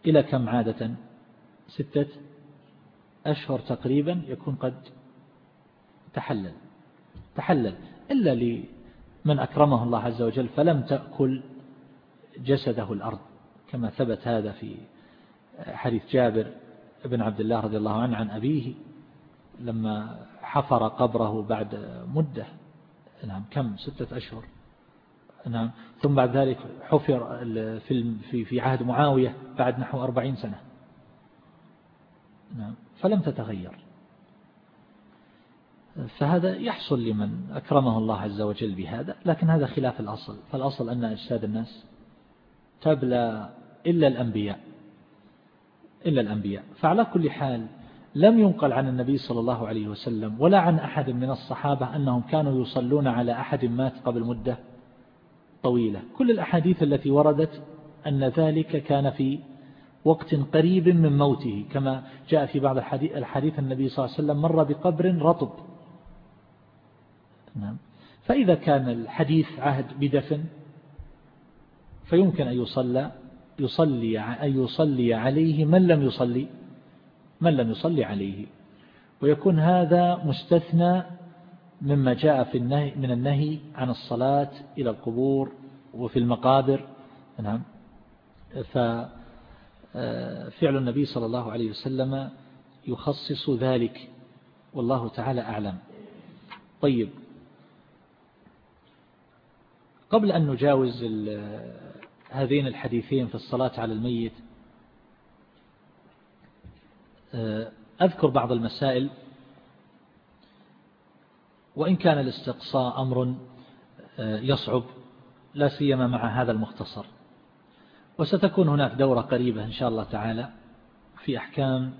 إلى كم عادة؟ ستة أشهر تقريبا يكون قد تحلل. تحلل. إلا لمن أكرمه الله عز وجل فلم تأكل جسده الأرض كما ثبت هذا في حديث جابر ابن عبد الله رضي الله عنه عن أبيه لما حفر قبره بعد مدة. نعم كم؟ ستة أشهر. نعم ثم بعد ذلك حفر في في عهد معاوية بعد نحو أربعين سنة. نعم فلم تتغير. فهذا يحصل لمن أكرمه الله عز وجل بهذا لكن هذا خلاف الأصل. فالأصل أن أجساد الناس تبلى إلا الأنبياء إلا الأنبياء. فعلى كل حال لم ينقل عن النبي صلى الله عليه وسلم ولا عن أحد من الصحابة أنهم كانوا يصلون على أحد مات قبل مدة طويلة. كل الأحاديث التي وردت أن ذلك كان في وقت قريب من موته كما جاء في بعض الحديث النبي صلى الله عليه وسلم مر بقبر رطب. نعم. فإذا كان الحديث عهد بدفن فيمكن أن يصلى يصلي أن يصلي عليه من لم يصلي. من لم يصلي عليه. ويكون هذا مستثنى مما جاء في النهي من النهي عن الصلاة إلى القبور وفي المقابر. نعم. ففعل النبي صلى الله عليه وسلم يخصص ذلك. والله تعالى أعلم. طيب. قبل أن نجاوز هذين الحديثين في الصلاة على الميت آه، أذكر بعض المسائل. وإن كان الاستقصاء أمر آه، يصعب لا سيما مع هذا المختصر. وستكون هناك دورة قريبة إن شاء الله تعالى في أحكام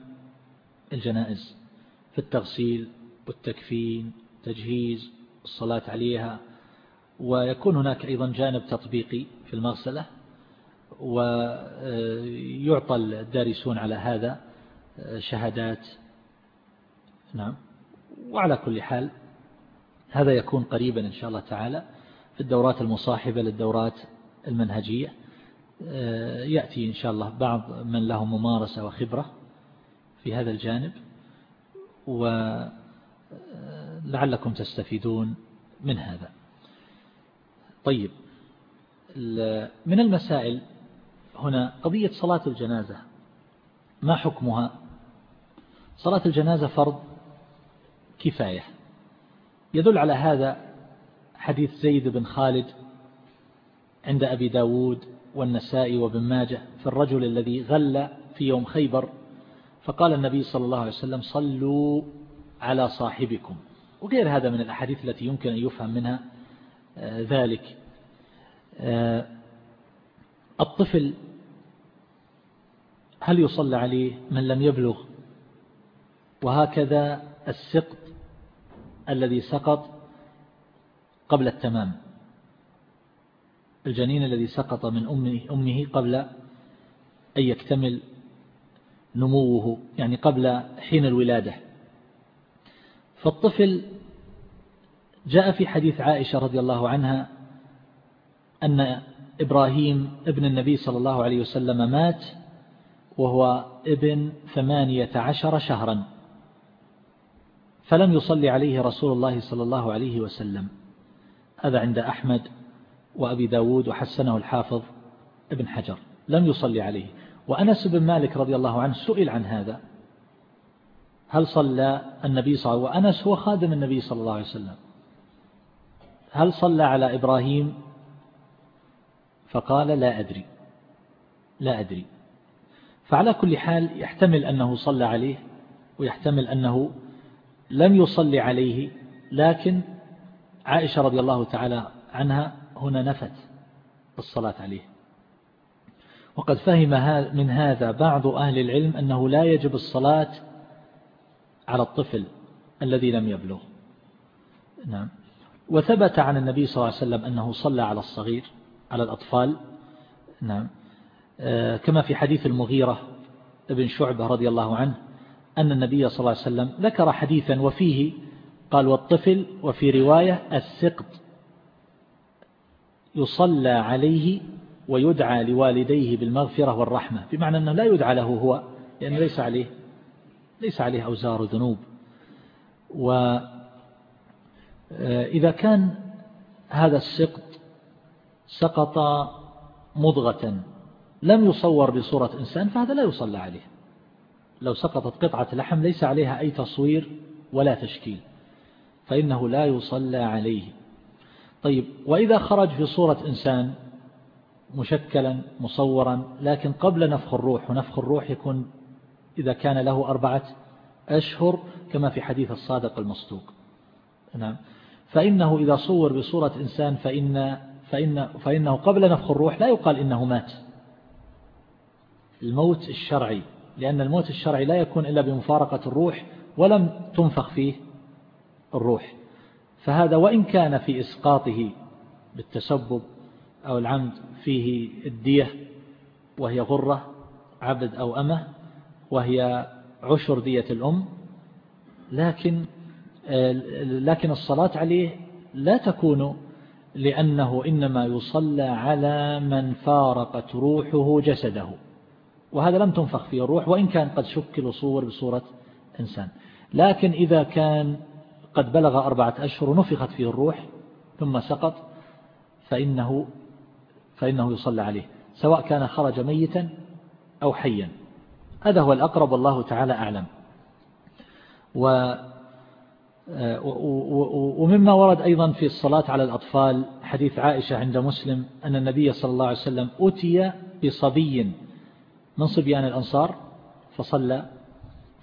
الجنائز في التغسيل والتكفين تجهيز الصلاة عليها. ويكون هناك أيضا جانب تطبيقي في المغسلة ويعطى الدارسون على هذا شهادات. نعم. وعلى كل حال هذا يكون قريبا إن شاء الله تعالى في الدورات المصاحبة للدورات المنهجية. يأتي إن شاء الله بعض من له ممارسة وخبرة في هذا الجانب. ولعلكم تستفيدون من هذا. طيب من المسائل هنا قضية صلاة الجنازة ما حكمها؟ صلاة الجنازة فرض كفاية. يدل على هذا حديث زيد بن خالد عند أبي داود والنسائي وابن ماجه في الرجل الذي غل في يوم خيبر فقال النبي صلى الله عليه وسلم صلوا على صاحبكم. وغير هذا من الأحاديث التي يمكن أن يفهم منها آه، ذلك. آه، الطفل هل يصلى عليه من لم يبلغ وهكذا السقط الذي سقط قبل التمام. الجنين الذي سقط من أمه, قبل أن يكتمل نموه يعني قبل حين الولادة. فالطفل جاء في حديث عائشة رضي الله عنها أن إبراهيم ابن النبي صلى الله عليه وسلم مات وهو ابن ثمانية عشر شهرا. فلم يصلي عليه رسول الله صلى الله عليه وسلم. هذا عند أحمد وأبي داود وحسنه الحافظ ابن حجر. لم يصلي عليه. وأنس بن مالك رضي الله عنه سئل عن هذا. هل صلى النبي صلى الله عليه وسلم؟ وأنس هو خادم النبي صلى الله عليه وسلم. هل صلى على إبراهيم؟ فقال لا أدري. لا أدري. فعلى كل حال يحتمل أنه صلى عليه ويحتمل أنه لم يصلي عليه لكن عائشة رضي الله تعالى عنها هنا نفت الصلاة عليه. وقد فهم من هذا بعض أهل العلم أنه لا يجب الصلاة على الطفل الذي لم يبلغ. نعم. وثبت عن النبي صلى الله عليه وسلم أنه صلى على الصغير على الأطفال. نعم. آه، كما في حديث المغيرة ابن شعبة رضي الله عنه أن النبي صلى الله عليه وسلم ذكر حديثا وفيه قال والطفل وفي رواية السقط يصلى عليه ويدعى لوالديه بالمغفرة والرحمة بمعنى أنه لا يدعى له هو لأنه ليس عليه ليس عليه أوزار ذنوب. وإذا كان هذا السقط سقط مضغة لم يصور بصورة إنسان فهذا لا يصلى عليه. لو سقطت قطعة لحم ليس عليها أي تصوير ولا تشكيل فإنه لا يصلى عليه. طيب وإذا خرج في صورة إنسان مشكلا مصورا لكن قبل نفخ الروح ونفخ الروح يكون إذا كان له أربعة أشهر كما في حديث الصادق المصدوق. نعم. فإنه إذا صور بصورة إنسان فإن فإن فإنه قبل نفخ الروح لا يقال إنه مات. الموت الشرعي. لأن الموت الشرعي لا يكون إلا بمفارقة الروح ولم تنفخ فيه الروح. فهذا وإن كان في إسقاطه بالتسبب أو العمد فيه الدية وهي غرة عبد أو أمة وهي عشر دية الأم لكن لكن الصلاة عليه لا تكون لأنه إنما يصلى على من فارقت روحه جسده. وهذا لم تنفخ فيه الروح وإن كان قد شكل صور بصورة إنسان. لكن إذا كان قد بلغ أربعة أشهر نفخت فيه الروح ثم سقط فإنه, فإنه يصلى عليه سواء كان خرج ميتا أو حيا. هذا هو الأقرب والله تعالى أعلم. و ومما ورد أيضا في الصلاة على الأطفال حديث عائشة عند مسلم أن النبي صلى الله عليه وسلم أتي بصبي من صبيان الأنصار؟ فصلى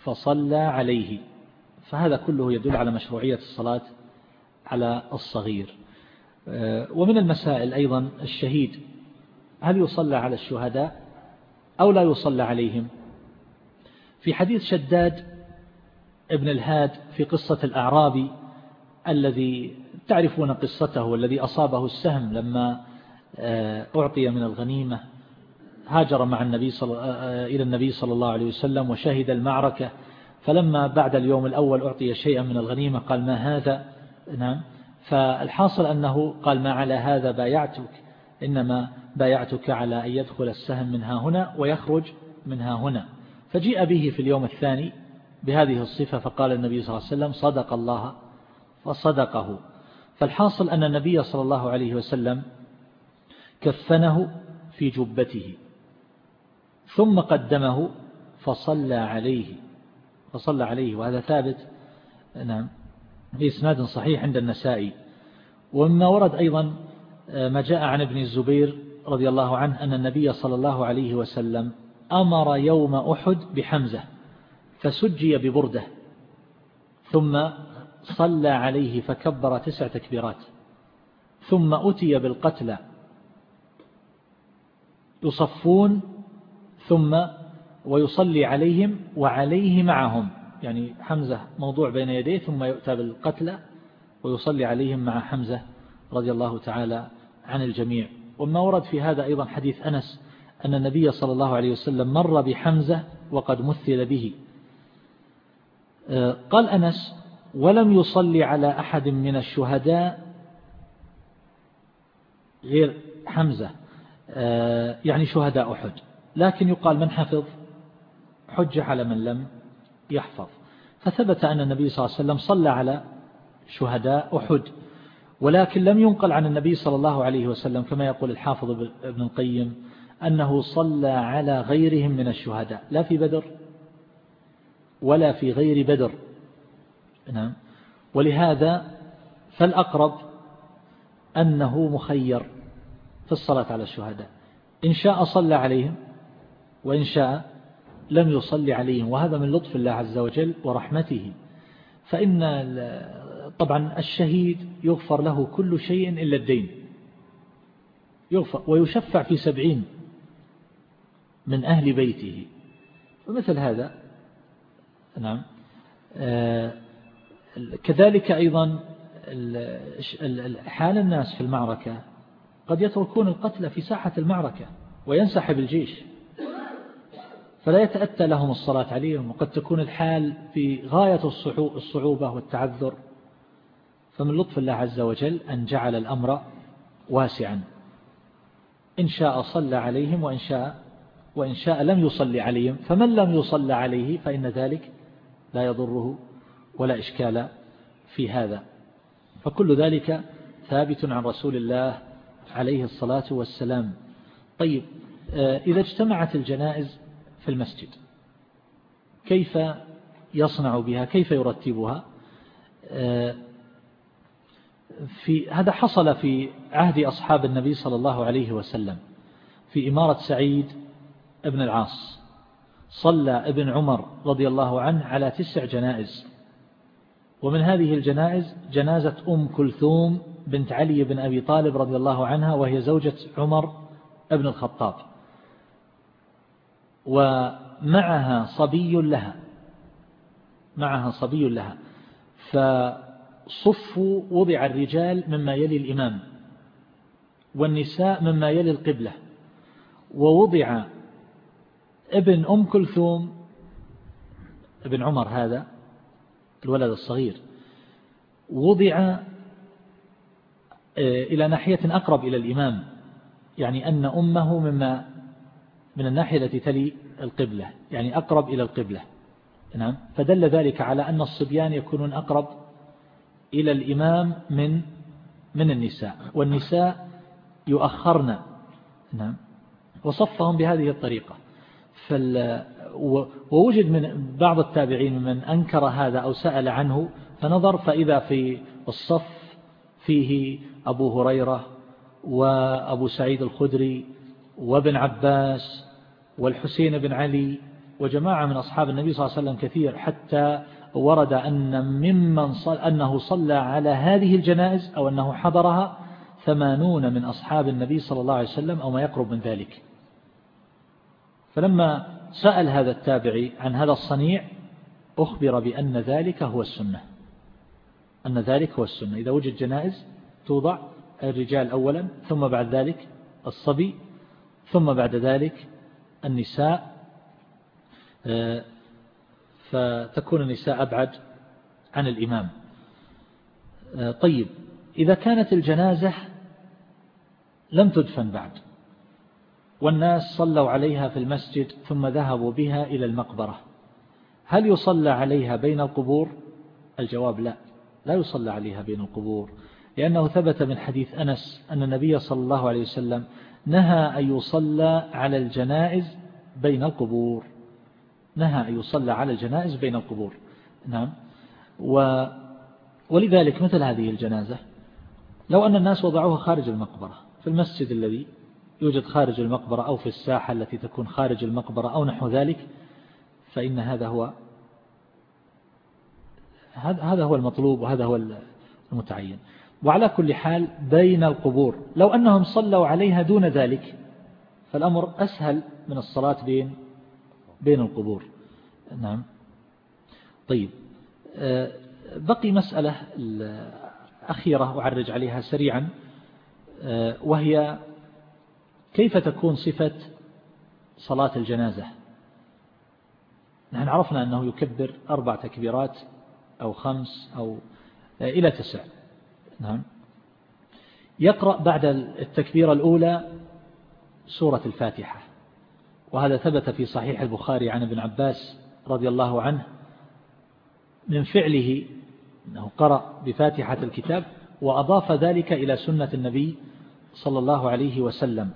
فصلى عليه. فهذا كله يدل على مشروعية الصلاة على الصغير. ومن المسائل أيضا الشهيد. هل يصلى على الشهداء أو لا يصلى عليهم؟ في حديث شداد ابن الهاد في قصة الأعرابي الذي تعرفون قصته والذي أصابه السهم لما آه، أعطي من الغنيمة. هاجر مع النبي صلى آه، إلى النبي صلى الله عليه وسلم وشهد المعركة. فلما بعد اليوم الأول أعطي شيئا من الغنيمة قال ما هذا؟ نعم. فالحاصل أنه قال ما على هذا بايعتك إنما بايعتك على أن يدخل السهم منها هنا ويخرج منها هنا. فجيء به في اليوم الثاني بهذه الصفة فقال النبي صلى الله عليه وسلم صدق الله فصدقه. فالحاصل أن النبي صلى الله عليه وسلم كفنه في جبته. ثم قدمه فصلى عليه فصلى عليه وهذا ثابت. نعم بإسناد صحيح عند النسائي. ومما ورد أيضا آه، ما جاء عن ابن الزبير رضي الله عنه أن النبي صلى الله عليه وسلم أمر يوم أحد بحمزة فسجي ببرده ثم صلى عليه فكبر تسع تكبيرات ثم أتي بالقتلى. يصفون ثم ويصلي عليهم وعليه معهم. يعني حمزة موضوع بين يديه ثم يؤتى بالقتلى ويصلي عليهم مع حمزة رضي الله تعالى عن الجميع. وما ورد في هذا أيضا حديث أنس أن النبي صلى الله عليه وسلم مر بحمزة وقد مثل به. آه، قال أنس ولم يصلي على أحد من الشهداء غير حمزة. آه، يعني شهداء أحد. لكن يقال من حفظ؟ حج على من لم يحفظ. فثبت أن النبي صلى الله عليه وسلم صلى على شهداء أحد ولكن لم ينقل عن النبي صلى الله عليه وسلم كما يقول الحافظ ابن القيم أنه صلى على غيرهم من الشهداء لا في بدر ولا في غير بدر. نعم. ولهذا فالأقرب أنه مخير في الصلاة على الشهداء. إن شاء صلى عليهم وإن شاء لم يصلي عليهم. وهذا من لطف الله عز وجل ورحمته. فإن طبعا الشهيد يغفر له كل شيء إلا الدين. يغفر ويشفع في سبعين من أهل بيته. ومثل هذا نعم آه، كذلك أيضا حال الناس في المعركة. قد يتركون القتل في ساحة المعركة وينسحب الجيش. فلا يتأتى لهم الصلاة عليهم وقد تكون الحال في غاية الصعوبة والتعذر. فمن لطف الله عز وجل أن جعل الأمر واسعا. إن شاء صلى عليهم وإن شاء وإن شاء لم يصلي عليهم فمن لم يصلى عليه فإن ذلك لا يضره ولا إشكال في هذا. فكل ذلك ثابت عن رسول الله عليه الصلاة والسلام. طيب آه، إذا اجتمعت الجنائز في المسجد. كيف يصنع بها؟ كيف يرتبها؟ آه، في هذا حصل في عهد أصحاب النبي صلى الله عليه وسلم في إمارة سعيد ابن العاص. صلى ابن عمر رضي الله عنه على تسع جنائز. ومن هذه الجنائز جنازة أم كلثوم بنت علي بن أبي طالب رضي الله عنها وهي زوجة عمر ابن الخطاب. ومعها صبي لها. معها صبي لها. فصفوا وضع الرجال مما يلي الإمام والنساء مما يلي القبلة. ووضع ابن أم كلثوم ابن عمر هذا الولد الصغير وضع آه، إلى ناحية أقرب إلى الإمام يعني أن أمه مما من الناحية التي تلي القبلة يعني أقرب إلى القبلة. نعم. فدل ذلك على أن الصبيان يكونون أقرب إلى الإمام من من النساء والنساء يؤخرن. نعم. وصفهم بهذه الطريقة. فال ووجد من بعض التابعين من أنكر هذا أو سأل عنه فنظر فإذا في الصف فيه أبو هريرة وأبو سعيد الخدري وابن عباس والحسين بن علي وجماعة من أصحاب النبي صلى الله عليه وسلم كثير حتى ورد أن ممن صل أنه صلى على هذه الجنائز أو أنه حضرها ثمانون من أصحاب النبي صلى الله عليه وسلم أو ما يقرب من ذلك. فلما سأل هذا التابعي عن هذا الصنيع أخبر بأن ذلك هو السنة. أن ذلك هو السنة. إذا وجد جنائز توضع الرجال أولا ثم بعد ذلك الصبي ثم بعد ذلك النساء آه، فتكون النساء أبعد عن الإمام. آه، طيب إذا كانت الجنازة لم تدفن بعد والناس صلوا عليها في المسجد ثم ذهبوا بها إلى المقبرة هل يصلى عليها بين القبور؟ الجواب لا لا يصلى عليها بين القبور لأنه ثبت من حديث أنس أن النبي صلى الله عليه وسلم نهى أن يصلى على الجنائز بين القبور. نهى أن يصلى على الجنائز بين القبور. نعم. و ولذلك مثل هذه الجنازة لو أن الناس وضعوها خارج المقبرة في المسجد الذي يوجد خارج المقبرة أو في الساحة التي تكون خارج المقبرة أو نحو ذلك فإن هذا هو هذا هو المطلوب وهذا هو المتعين. وعلى كل حال بين القبور. لو أنهم صلوا عليها دون ذلك فالأمر أسهل من الصلاة بين بين القبور. نعم. طيب. آه، بقي مسألة أخيرة أعرج عليها سريعا. آه، وهي كيف تكون صفة صلاة الجنازة؟ نحن عرفنا أنه يكبر أربع تكبيرات أو خمس أو إلى تسع. نعم. يقرأ بعد التكبيرة الأولى سورة الفاتحة وهذا ثبت في صحيح البخاري عن ابن عباس رضي الله عنه من فعله أنه قرأ بفاتحة الكتاب وأضاف ذلك إلى سنة النبي صلى الله عليه وسلم.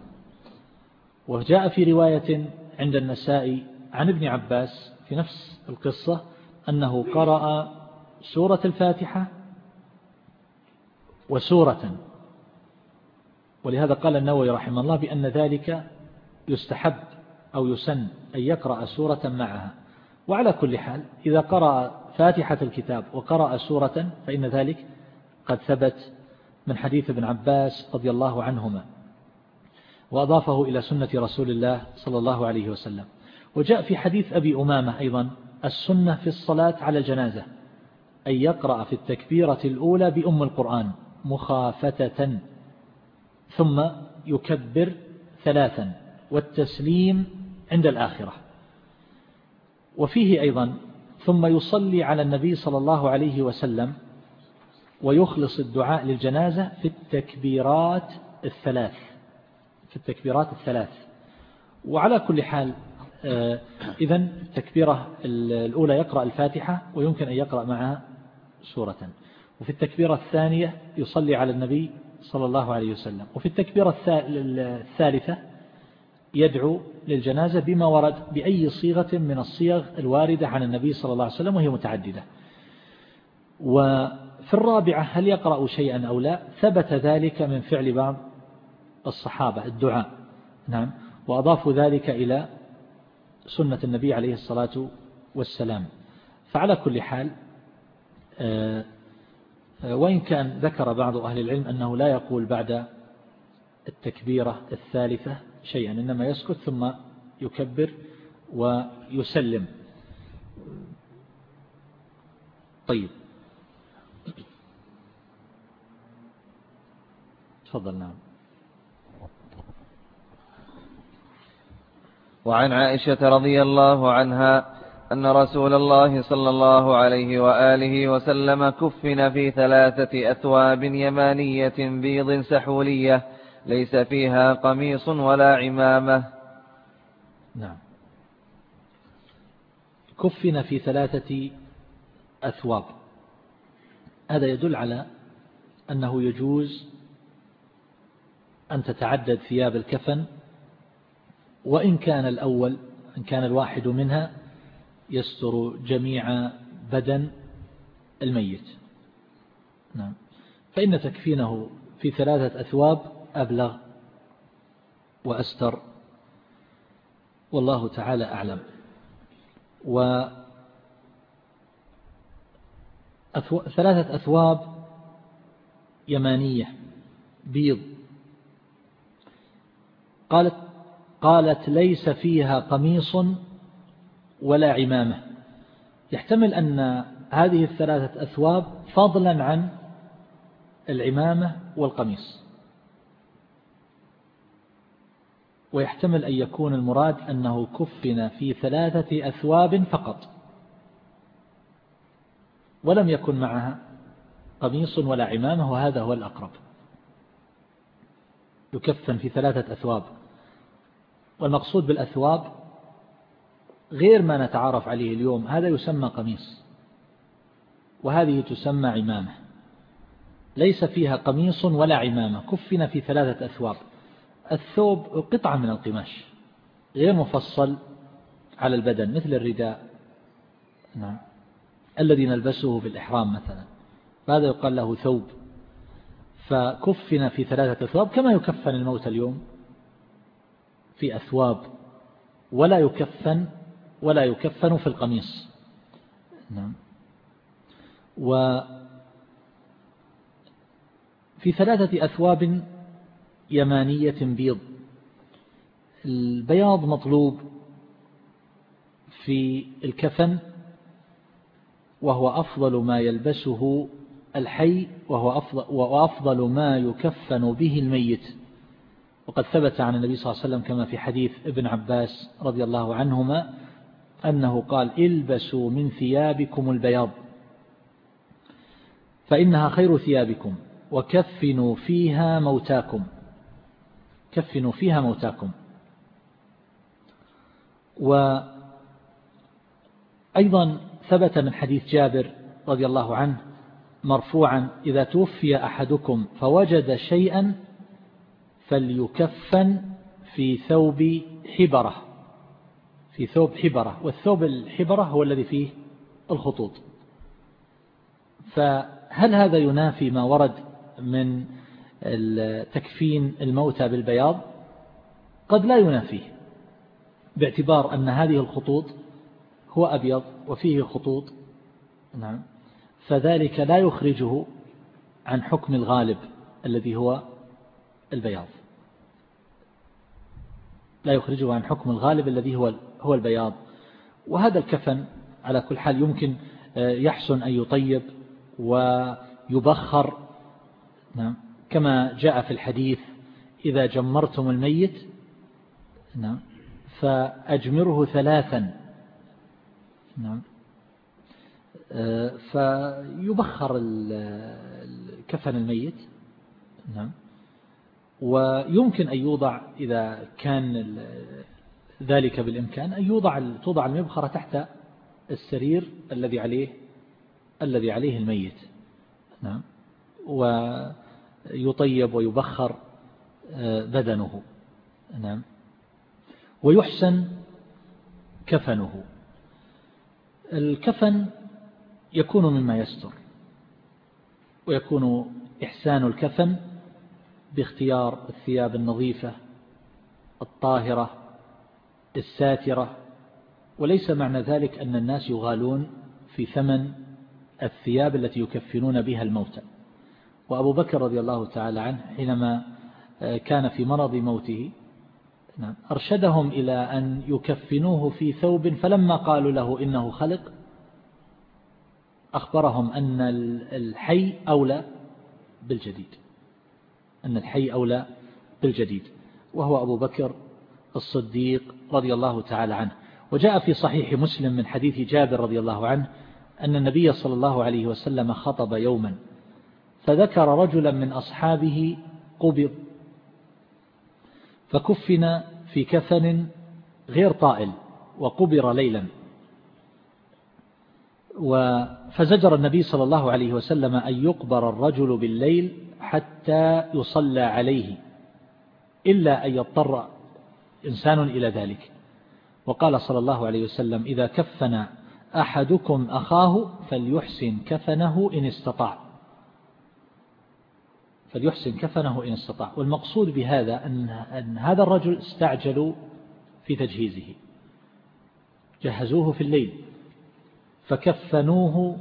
وجاء في رواية عند النساء عن ابن عباس في نفس القصة أنه قرأ سورة الفاتحة وسورة. ولهذا قال النووي رحمه الله بأن ذلك يستحب أو يسن أن يقرأ سورة معها. وعلى كل حال إذا قرأ فاتحة الكتاب وقرأ سورة فإن ذلك قد ثبت من حديث ابن عباس رضي الله عنهما. وأضافه إلى سنة رسول الله صلى الله عليه وسلم. وجاء في حديث أبي أمامة أيضا السنة في الصلاة على الجنازة أن يقرأ في التكبيرة الأولى بأم القرآن. مخافتة ثم يكبر ثلاثا والتسليم عند الآخرة. وفيه أيضا ثم يصلي على النبي صلى الله عليه وسلم ويخلص الدعاء للجنازة في التكبيرات الثلاث في التكبيرات الثلاث. وعلى كل حال آه، إذا التكبيرة الأولى يقرأ الفاتحة ويمكن أن يقرأ معها سورة. وفي التكبيرة الثانية يصلي على النبي صلى الله عليه وسلم. وفي التكبيرة الثالثة يدعو للجنازة بما ورد بأي صيغة من الصيغ الواردة عن النبي صلى الله عليه وسلم وهي متعددة. وفي الرابعة هل يقرأ شيئا أو لا؟ ثبت ذلك من فعل بعض الصحابة الدعاء. نعم. وأضافوا ذلك إلى سنة النبي عليه الصلاة والسلام. فعلى كل حال آه، وإن كان ذكر بعض أهل العلم أنه لا يقول بعد التكبيرة الثالثة شيئا إنما يسكت ثم يكبر ويسلم. طيب. تفضل نعم. وعن عائشة رضي الله عنها أن رسول الله صلى الله عليه وآله وسلم كفن في ثلاثة أثواب يمانية بيض سحولية ليس فيها قميص ولا عمامة. نعم. كفن في ثلاثة أثواب. هذا يدل على أنه يجوز أن تتعدد ثياب الكفن وإن كان الأول إن كان الواحد منها يستر جميع بدن الميت. نعم. فإن تكفينه في ثلاثة أثواب أبلغ وأستر. والله تعالى أعلم. و ثلاثة أثواب يمانية. بيض. قالت قالت ليس فيها قميص ولا عمامة. يحتمل أن هذه الثلاثة أثواب فضلا عن العمامة والقميص. ويحتمل أن يكون المراد أنه كفن في ثلاثة أثواب فقط. ولم يكن معها قميص ولا عمامة وهذا هو الأقرب. يكفن في ثلاثة أثواب. والمقصود بالأثواب غير ما نتعارف عليه اليوم هذا يسمى قميص وهذه تسمى عمامة. ليس فيها قميص ولا عمامة كفن في ثلاثة أثواب. الثوب قطعة من القماش غير مفصل على البدن مثل الرداء. نعم. الذي نلبسه في الإحرام مثلا. فهذا يقال له ثوب. فكفن في ثلاثة أثواب كما يكفن الموت اليوم في أثواب ولا يكفن ولا يكفن في القميص. نعم. وفي ثلاثة أثواب يمانية بيض. البياض مطلوب في الكفن وهو أفضل ما يلبسه الحي وهو أفضل, وأفضل ما يكفن به الميت. وقد ثبت عن النبي صلى الله عليه وسلم كما في حديث ابن عباس رضي الله عنهما أنه قال البسوا من ثيابكم البياض فإنها خير ثيابكم وكفنوا فيها موتاكم كفنوا فيها موتاكم. وأيضا ثبت من حديث جابر رضي الله عنه مرفوعا إذا توفي أحدكم فوجد شيئا فليكفن في ثوب حبرة. في ثوب حبرة والثوب الحبرة هو الذي فيه الخطوط. فهل هذا ينافي ما ورد من تكفين الموتى بالبياض؟ قد لا ينافيه باعتبار أن هذه الخطوط هو أبيض وفيه خطوط. نعم. فذلك لا يخرجه عن حكم الغالب الذي هو البياض. لا يخرجه عن حكم الغالب الذي هو هو البياض. وهذا الكفن على كل حال يمكن آه، يحسن أن يطيب ويبخر. نعم. كما جاء في الحديث إذا جمرتم الميت نعم فأجمره ثلاثا. نعم. آه، فيبخر كفن الميت. نعم. ويمكن أن يوضع إذا كان ذلك بالإمكان أن يوضع توضع المبخرة تحت السرير الذي عليه الذي عليه الميت. نعم. ويطيب ويبخر آه، بدنه. نعم. ويحسن كفنه. الكفن يكون مما يستر ويكون إحسان الكفن باختيار الثياب النظيفة الطاهرة الساترة. وليس معنى ذلك أن الناس يغالون في ثمن الثياب التي يكفنون بها الموتى وأبو بكر رضي الله تعالى عنه حينما آه، كان في مرض موته نعم، أرشدهم إلى أن يكفنوه في ثوب فلما قالوا له إنه خلق أخبرهم أن الحي أولى بالجديد. أن الحي أولى بالجديد. وهو أبو بكر الصديق رضي الله تعالى عنه. وجاء في صحيح مسلم من حديث جابر رضي الله عنه أن النبي صلى الله عليه وسلم خطب يوما فذكر رجلا من أصحابه قبض فكفن في كفن غير طائل وقبر ليلا. فزجر النبي صلى الله عليه وسلم أن يقبر الرجل بالليل حتى يصلى عليه إلا أن يضطر إنسان إلى ذلك. وقال صلى الله عليه وسلم إذا كفن أحدكم أخاه فليحسن كفنه إن استطاع. فليحسن كفنه إن استطاع. والمقصود بهذا أن, أن هذا الرجل استعجلوا في تجهيزه. جهزوه في الليل. فكفنوه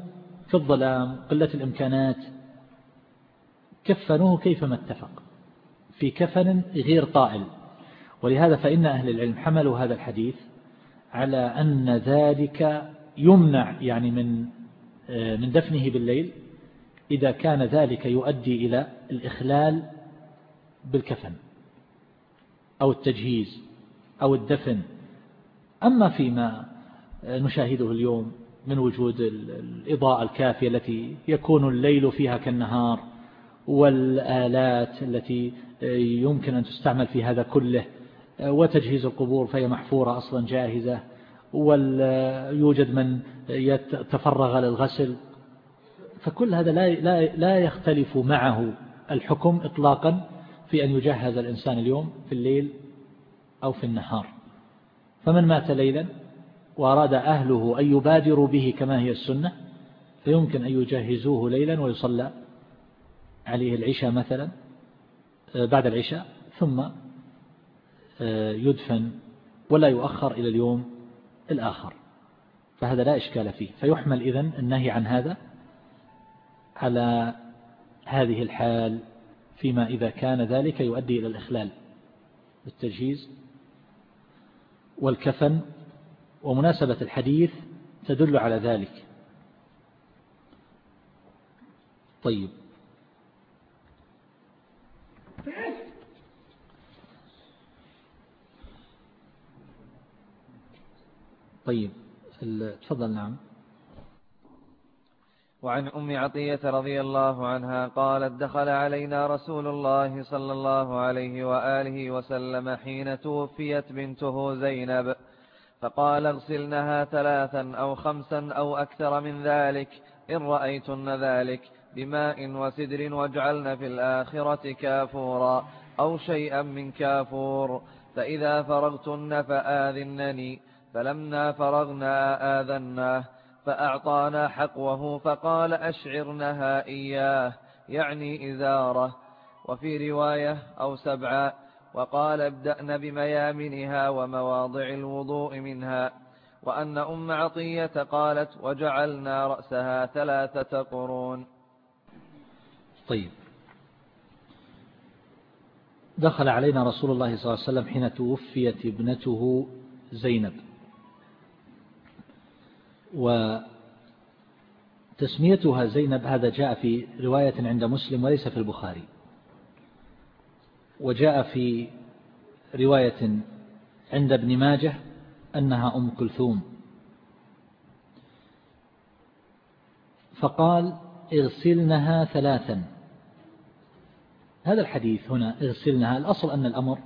في الظلام قلة الإمكانات. كفنوه كيفما اتفق. في كفن غير طائل. ولهذا فإن أهل العلم حملوا هذا الحديث على أن ذلك يمنع يعني من آه، من دفنه بالليل إذا كان ذلك يؤدي إلى الإخلال بالكفن أو التجهيز أو الدفن. أما فيما نشاهده اليوم من وجود الإضاءة الكافية التي يكون الليل فيها كالنهار والآلات التي يمكن أن تستعمل في هذا كله وتجهيز القبور فهي محفورة أصلا جاهزة ويوجد من يتفرغ للغسل. فكل هذا لا لا يختلف معه الحكم إطلاقا في أن يجهز الإنسان اليوم في الليل أو في النهار. فمن مات ليلا وأراد أهله أن يبادروا به كما هي السنة فيمكن أن يجهزوه ليلا ويصلى عليه العشاء مثلا آه، بعد العشاء ثم يدفن ولا يؤخر إلى اليوم الآخر. فهذا لا إشكال فيه. فيحمل إذن النهي عن هذا على هذه الحال فيما إذا كان ذلك يؤدي إلى الإخلال بالتجهيز والكفن. ومناسبة الحديث تدل على ذلك. طيب. طيب تفضل نعم. وعن أم عطية رضي الله عنها قالت دخل علينا رسول الله صلى الله عليه وآله وسلم حين توفيت بنته زينب فقال اغسلنها ثلاثا أو خمسا أو أكثر من ذلك إن رأيتن ذلك بماء وسدر واجعلن في الآخرة كافورا أو شيئا من كافور فإذا فرغتن فآذنني. فلما فرغنا آذناه فأعطانا حقوه فقال أشعرنها إياه يعني إزارة. وفي رواية أو سبعة وقال ابدأن بميامنها ومواضع الوضوء منها. وأن أم عطية قالت وجعلنا رأسها ثلاثة قرون. طيب. دخل علينا رسول الله صلى الله عليه وسلم حين توفيت ابنته زينب. وتسميتها زينب هذا جاء في رواية عند مسلم وليس في البخاري. وجاء في رواية عند ابن ماجه أنها أم كلثوم. فقال اغسلنها ثلاثا. هذا الحديث هنا اغسلنها الأصل أن الأمر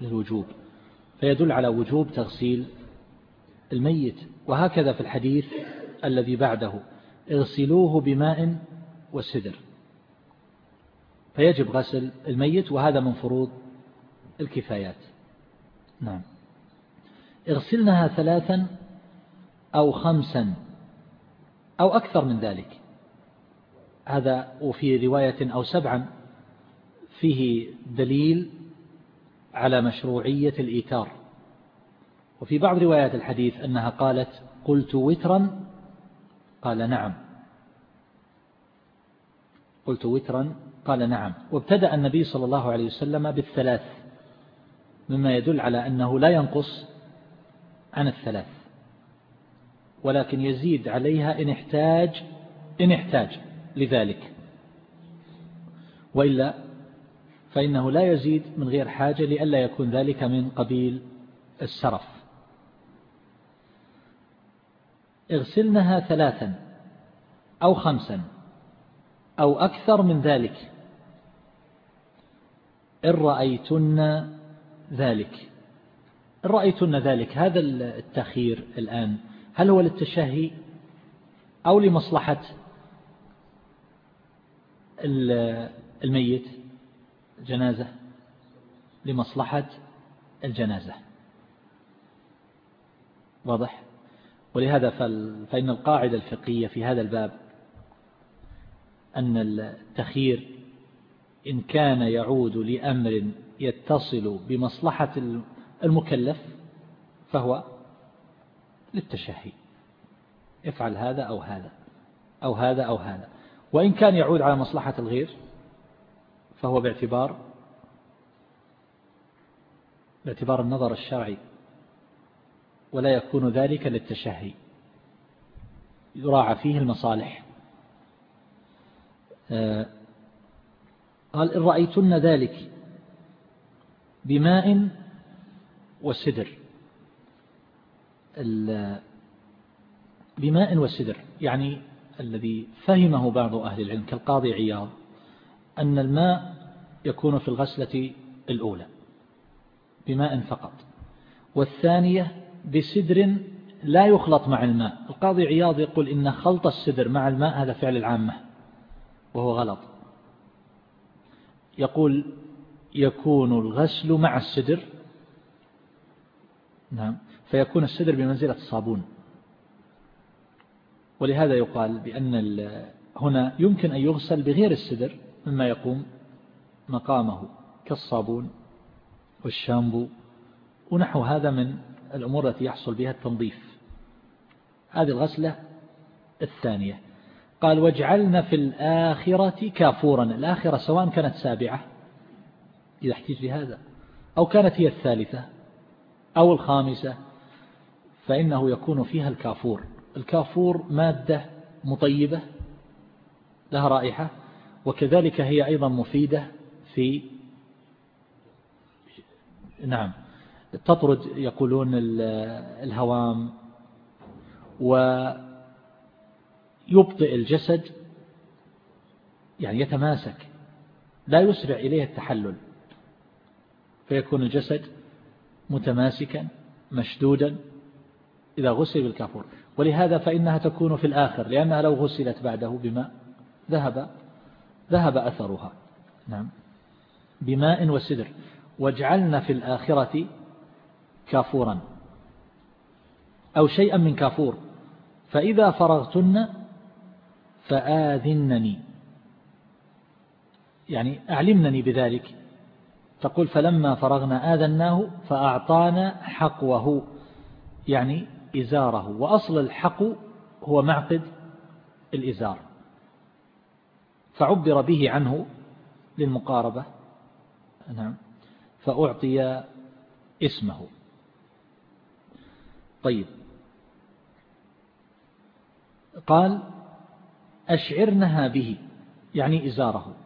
للوجوب فيدل على وجوب تغسيل الميت وهكذا في الحديث الذي بعده اغسلوه بماء وسدر. فيجب غسل الميت وهذا من فروض الكفايات. نعم. اغسلنها ثلاثا أو خمسا أو أكثر من ذلك. هذا وفي رواية أو سبعا فيه دليل على مشروعية الإيتار وفي بعض روايات الحديث أنها قالت قلت وترا قال نعم. قلت وترا قال نعم. وابتدأ النبي صلى الله عليه وسلم بالثلاث مما يدل على أنه لا ينقص عن الثلاث. ولكن يزيد عليها إن احتاج إن احتاج لذلك. وإلا فإنه لا يزيد من غير حاجة لئلا يكون ذلك من قبيل السرف. اغسلنها ثلاثا أو خمسا أو أكثر من ذلك. إن رأيتن ذلك. إن رأيتن ذلك هذا التخير الآن. هل هو للتشهي أو لمصلحة الميت؟ جنازة. لمصلحة الجنازة. واضح؟ ولهذا فإن القاعدة الفقهية في هذا الباب أن التخيير إن كان يعود لأمر يتصل بمصلحة المكلف فهو للتشهي. افعل هذا أو هذا أو هذا أو هذا. وإن كان يعود على مصلحة الغير فهو باعتبار باعتبار النظر الشرعي ولا يكون ذلك للتشهي. يراعى فيه المصالح. آه، قال إن رأيتن ذلك بماء وسدر. بماء وسدر يعني الذي فهمه بعض أهل العلم كالقاضي عياض أن الماء يكون في الغسلة الأولى بماء فقط. والثانية بسدر لا يخلط مع الماء. القاضي عياض يقول إن خلط السدر مع الماء هذا فعل العامة وهو غلط. يقول يكون الغسل مع السدر نعم فيكون السدر بمنزلة الصابون. ولهذا يقال بأن هنا يمكن أن يغسل بغير السدر مما يقوم مقامه كالصابون والشامبو ونحو هذا من الأمور التي يحصل بها التنظيف. هذه الغسلة الثانية. قال واجعلنا في الآخرة كافورا. الآخرة سواء كانت سابعة إذا احتج لهذا أو كانت هي الثالثة أو الخامسة فإنه يكون فيها الكافور. الكافور مادة مطيبة لها رائحة وكذلك هي أيضا مفيدة في نعم. تطرد يقولون الهوام ويبطئ الجسد يعني يتماسك لا يسرع إليه التحلل فيكون الجسد متماسكا مشدودا إذا غسل بالكافور. ولهذا فإنها تكون في الآخر لأنها لو غسلت بعده بماء ذهب ذهب أثرها. نعم. بماء وسدر. واجعلنا في الآخرة كافورا. أو شيئا من كافور. فإذا فرغتن فآذنني. يعني أعلمنني بذلك. تقول فلما فرغنا آذناه فأعطانا حقوه. يعني إزاره. وأصل الحق هو معقد الإزار. فعبر به عنه للمقاربة. نعم. فأعطي اسمه. طيب. قال أشعرنها به يعني إزاره.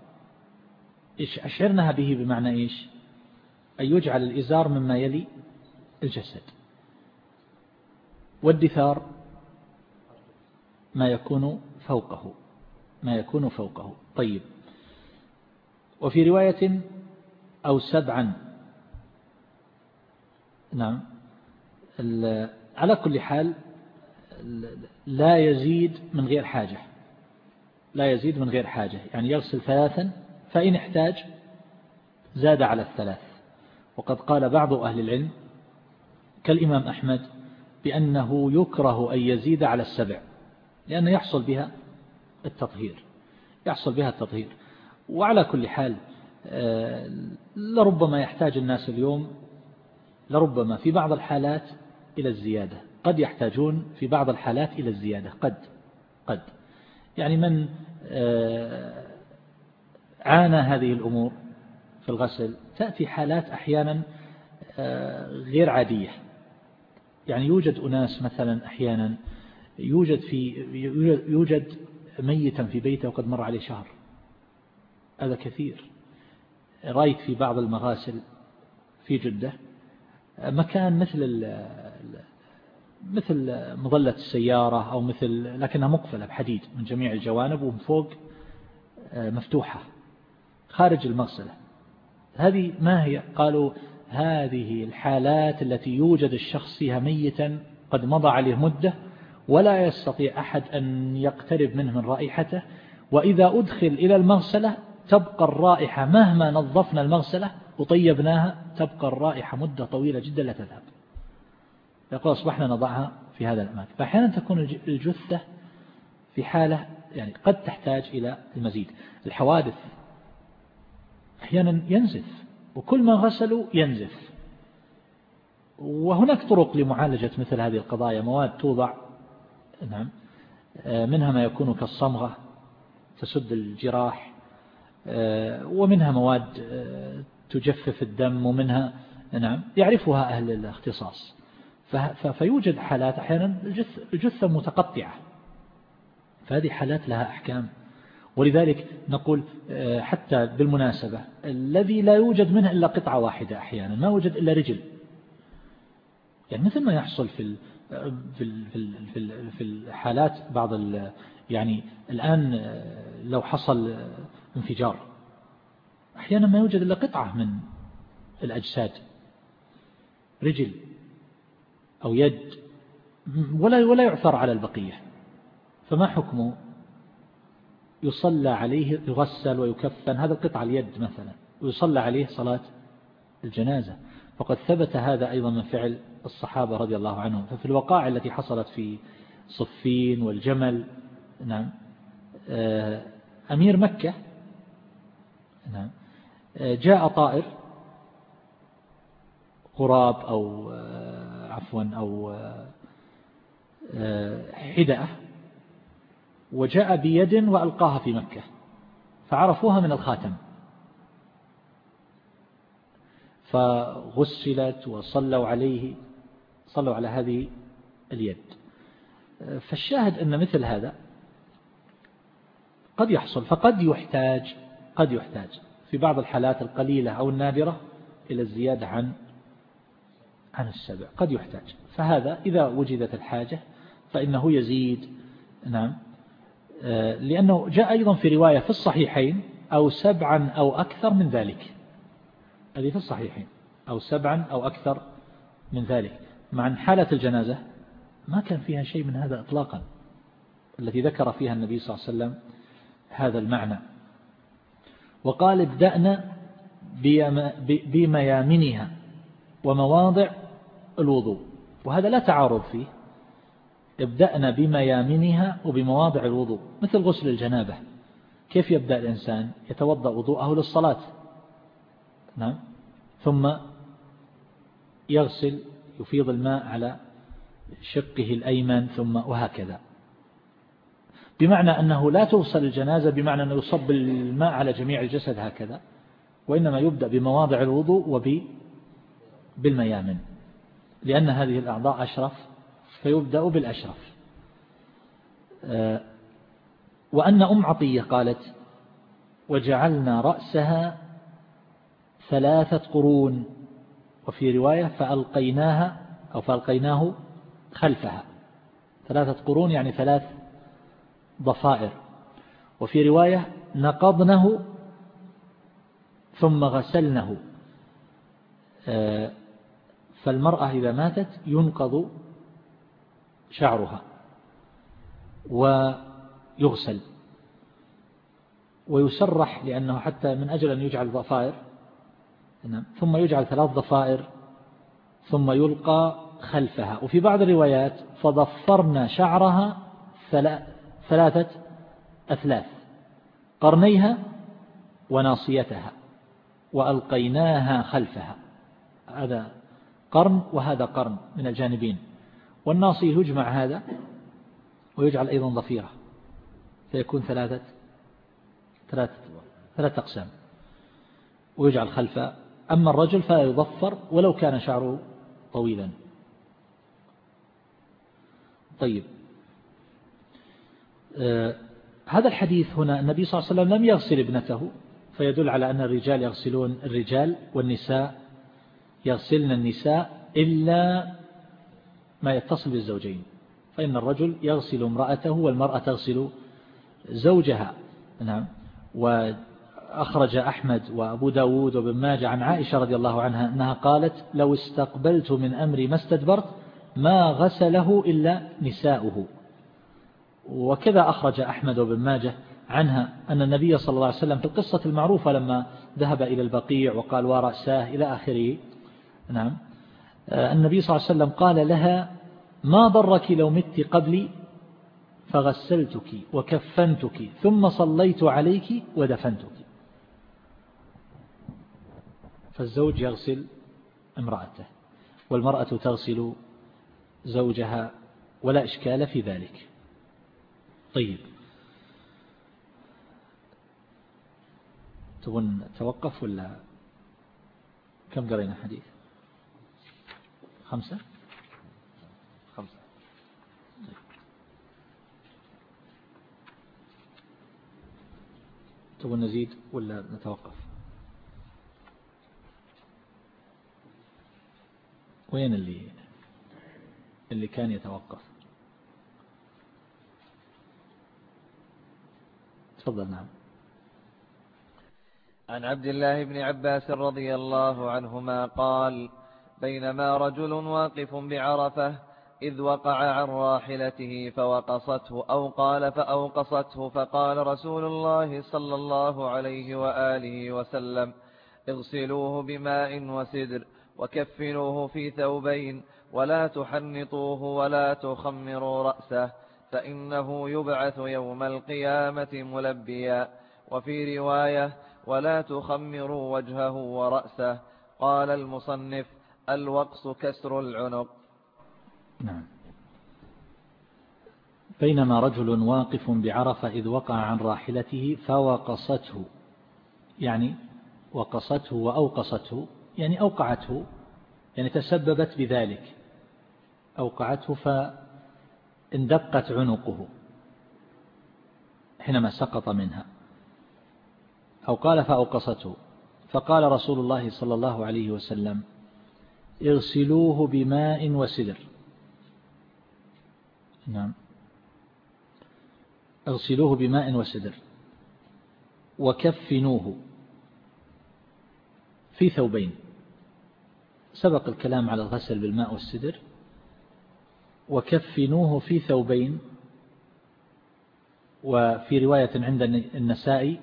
أشعرنها به بمعنى إيش؟ أن يجعل الإزار مما يلي الجسد. والدثار ما يكون فوقه. ما يكون فوقه. طيب. وفي رواية أو سبعا. نعم. على كل حال لا يزيد من غير حاجة. لا يزيد من غير حاجة. يعني يغسل ثلاثا فإن احتاج زاد على الثلاث. وقد قال بعض أهل العلم كالإمام أحمد بأنه يكره أن يزيد على السبع لأنه يحصل بها التطهير. يحصل بها التطهير. وعلى كل حال آه، لربما يحتاج الناس اليوم لربما في بعض الحالات إلى الزيادة. قد يحتاجون في بعض الحالات إلى الزيادة. قد. قد. يعني من آه، عانى هذه الأمور في الغسل تأتي حالات أحيانا آه، غير عادية. يعني يوجد أناس مثلا أحيانا يوجد في يوجد ميتا في بيته وقد مر عليه شهر. هذا كثير. رأيت في بعض المغاسل في جدة. مكان مثل مثل مظلة السيارة أو مثل لكنها مقفلة بحديد من جميع الجوانب ومن فوق آه، مفتوحة خارج المغسلة. هذه ما هي؟ قالوا هذه الحالات التي يوجد الشخص فيها ميتا قد مضى عليه مدة ولا يستطيع أحد أن يقترب منه من رائحته وإذا أدخل إلى المغسلة تبقى الرائحة مهما نظفنا المغسلة وطيبناها تبقى الرائحة مدة طويلة جدا لا تذهب. يقول أصبحنا نضعها في هذا الأماكن فأحيانا تكون الجثة في حالة يعني قد تحتاج إلى المزيد. الحوادث أحيانا ينزف وكل ما غسلوا ينزف. وهناك طرق لمعالجة مثل هذه القضايا. مواد توضع نعم منها ما يكون كالصمغة تسد الجراح ومنها مواد تجفف الدم ومنها نعم يعرفها أهل الاختصاص. فيوجد حالات أحيانا الجثة متقطعة. فهذه حالات لها أحكام. ولذلك نقول آه، حتى بالمناسبة الذي لا يوجد منه إلا قطعة واحدة أحيانا ما وجد إلا رجل. يعني مثل ما يحصل في في في في الحالات بعض يعني الآن آه، لو حصل انفجار أحيانا ما يوجد إلا قطعة من الأجساد. رجل. أو يد ولا ولا يعثر على البقية. فما حكمه يصلى عليه يغسل ويكفن؟ هذا القطع اليد مثلا ويصلى عليه صلاة الجنازة. فقد ثبت هذا أيضا من فعل الصحابة رضي الله عنهم. ففي الوقائع التي حصلت في صفين والجمل نعم آه، أمير مكة نعم آه، جاء طائر غراب أو آه، عفوا أو حدأة. وجاء بيد وألقاها في مكة. فعرفوها من الخاتم. فغسلت وصلوا عليه صلوا على هذه اليد. فالشاهد أن مثل هذا قد يحصل فقد يحتاج قد يحتاج في بعض الحالات القليلة أو النادرة إلى الزيادة عن عن السبع قد يحتاج. فهذا إذا وجدت الحاجة فإنه يزيد. نعم. آه، لأنه جاء أيضا في رواية في الصحيحين أو سبعا أو أكثر من ذلك. هذه في الصحيحين. أو سبعا أو أكثر من ذلك. مع حالة الجنازة ما كان فيها شيء من هذا إطلاقا. التي ذكر فيها النبي صلى الله عليه وسلم هذا المعنى. وقال ابدأنا بميامنها ومواضع الوضوء وهذا لا تعارض فيه. ابدأنا بميامنها وبمواضع الوضوء مثل غسل الجنابة. كيف يبدأ الإنسان؟ يتوضأ وضوءه للصلاة. نعم. ثم يغسل يفيض الماء على شقه الأيمن ثم وهكذا. بمعنى أنه لا توصل الجنازة بمعنى أنه يصب الماء على جميع الجسد هكذا وإنما يبدأ بمواضع الوضوء وبالميامن لأن هذه الأعضاء أشرف فيبدأ بالأشرف. آه، وأن أم عطية قالت وجعلنا رأسها ثلاثة قرون. وفي رواية فألقيناها أو فألقيناه خلفها. ثلاثة قرون يعني ثلاث ضفائر. وفي رواية نقضنه ثم غسلنه. آه، فالمرأة إذا ماتت ينقض شعرها ويغسل ويسرح لأنه حتى من أجل أن يجعل ضفائر نعم ثم يجعل ثلاث ضفائر ثم يلقى خلفها. وفي بعض الروايات فضفرنا شعرها ثلاثة أثلاث قرنيها وناصيتها وألقيناها خلفها. هذا قرن وهذا قرن من الجانبين. والناصي يجمع هذا ويجعل أيضا ضفيرة فيكون ثلاثة ثلاثة ثلاثة أقسام. ويجعل خلف أما الرجل فلا يضفر ولو كان شعره طويلا. طيب. آه هذا الحديث هنا النبي صلى الله عليه وسلم لم يغسل ابنته فيدل على أن الرجال يغسلون الرجال والنساء يغسلن النساء إلا ما يتصل بالزوجين. فإن الرجل يغسل امرأته والمرأة تغسل زوجها. نعم. وأخرج أحمد وأبو داود وابن ماجه عن عائشة رضي الله عنها أنها قالت لو استقبلت من أمري ما استدبرت ما غسله إلا نساؤه. وكذا أخرج أحمد وابن ماجه عنها أن النبي صلى الله عليه وسلم في القصة المعروفة لما ذهب إلى البقيع وقال ورأساه إلى آخره. نعم. آه، النبي صلى الله عليه وسلم قال لها ما ضرك لو مت قبلي؟ فغسلتك وكفنتك ثم صليت عليك ودفنتك. فالزوج يغسل امرأته والمرأة تغسل زوجها ولا إشكال في ذلك. طيب. تبون توقف ولا؟ كم قرينا حديث؟ خمسة؟ خمسة. تبغى نزيد ولا نتوقف؟ وين اللي اللي كان يتوقف؟ تفضل نعم. عن عبد الله بن عباس رضي الله عنهما قال بينما رجل واقف بعرفة إذ وقع عن راحلته فوقصته أو قال فأوقصته فقال رسول الله صلى الله عليه وآله وسلم اغسلوه بماء وسدر وكفنوه في ثوبين ولا تحنطوه ولا تخمروا رأسه فإنه يبعث يوم القيامة ملبيا وفي رواية ولا تخمروا وجهه ورأسه قال المصنف الوقص كسر العنق. نعم. بينما رجل واقف بعرفة إذ وقع عن راحلته فوقصته يعني وقصته وأوقصته يعني أوقعته يعني تسببت بذلك. أوقعته فاندقت عنقه حينما سقط منها أو قال فأوقصته. فقال رسول الله صلى الله عليه وسلم اغسلوه بماء وسدر. نعم. اغسلوه بماء وسدر. وكفنوه في ثوبين. سبق الكلام على الغسل بالماء والسدر. وكفنوه في ثوبين. وفي رواية عند النسائي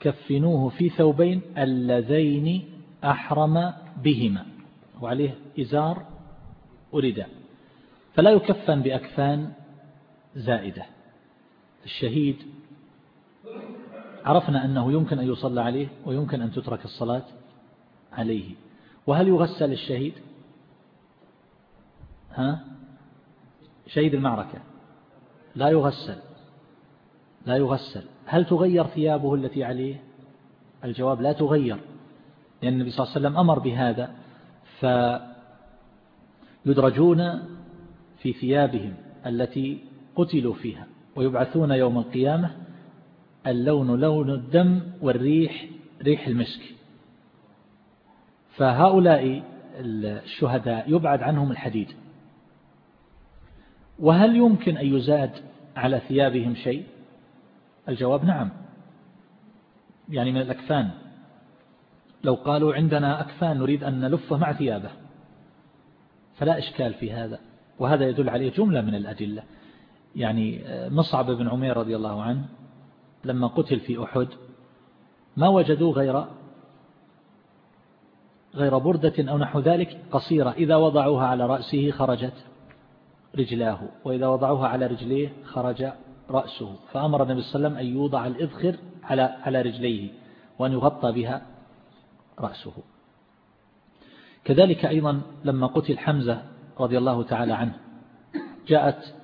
كفنوه في ثوبين اللذين أحرم بهما وعليه إزار ورداء فلا يكفن بأكفان زائدة. الشهيد عرفنا أنه يمكن أن يصلى عليه ويمكن أن تترك الصلاة عليه. وهل يغسل الشهيد؟ ها؟ شهيد المعركة. لا يغسل. لا يغسل. هل تغير ثيابه التي عليه؟ الجواب لا تغير. لأن النبي صلى الله عليه وسلم أمر بهذا فيدرجون في ثيابهم التي قتلوا فيها ويبعثون يوم القيامة اللون لون الدم والريح ريح المسك. فهؤلاء الشهداء يبعد عنهم الحديد. وهل يمكن أن يزاد على ثيابهم شيء؟ الجواب نعم. يعني من الأكفان. لو قالوا عندنا أكفان نريد أن نلفه مع ثيابه. فلا إشكال في هذا. وهذا يدل عليه جملة من الأدلة. يعني مصعب بن عمير رضي الله عنه لما قتل في أحد ما وجدوا غير غير بردة أو نحو ذلك قصيرة. إذا وضعوها على رأسه خرجت رجلاه وإذا وضعوها على رجليه خرج رأسه. فأمر النبي صلى الله عليه وسلم أن يوضع الإذخر على على رجليه وأن يغطى بها رأسه. كذلك أيضا لما قتل حمزة رضي الله تعالى عنه جاءت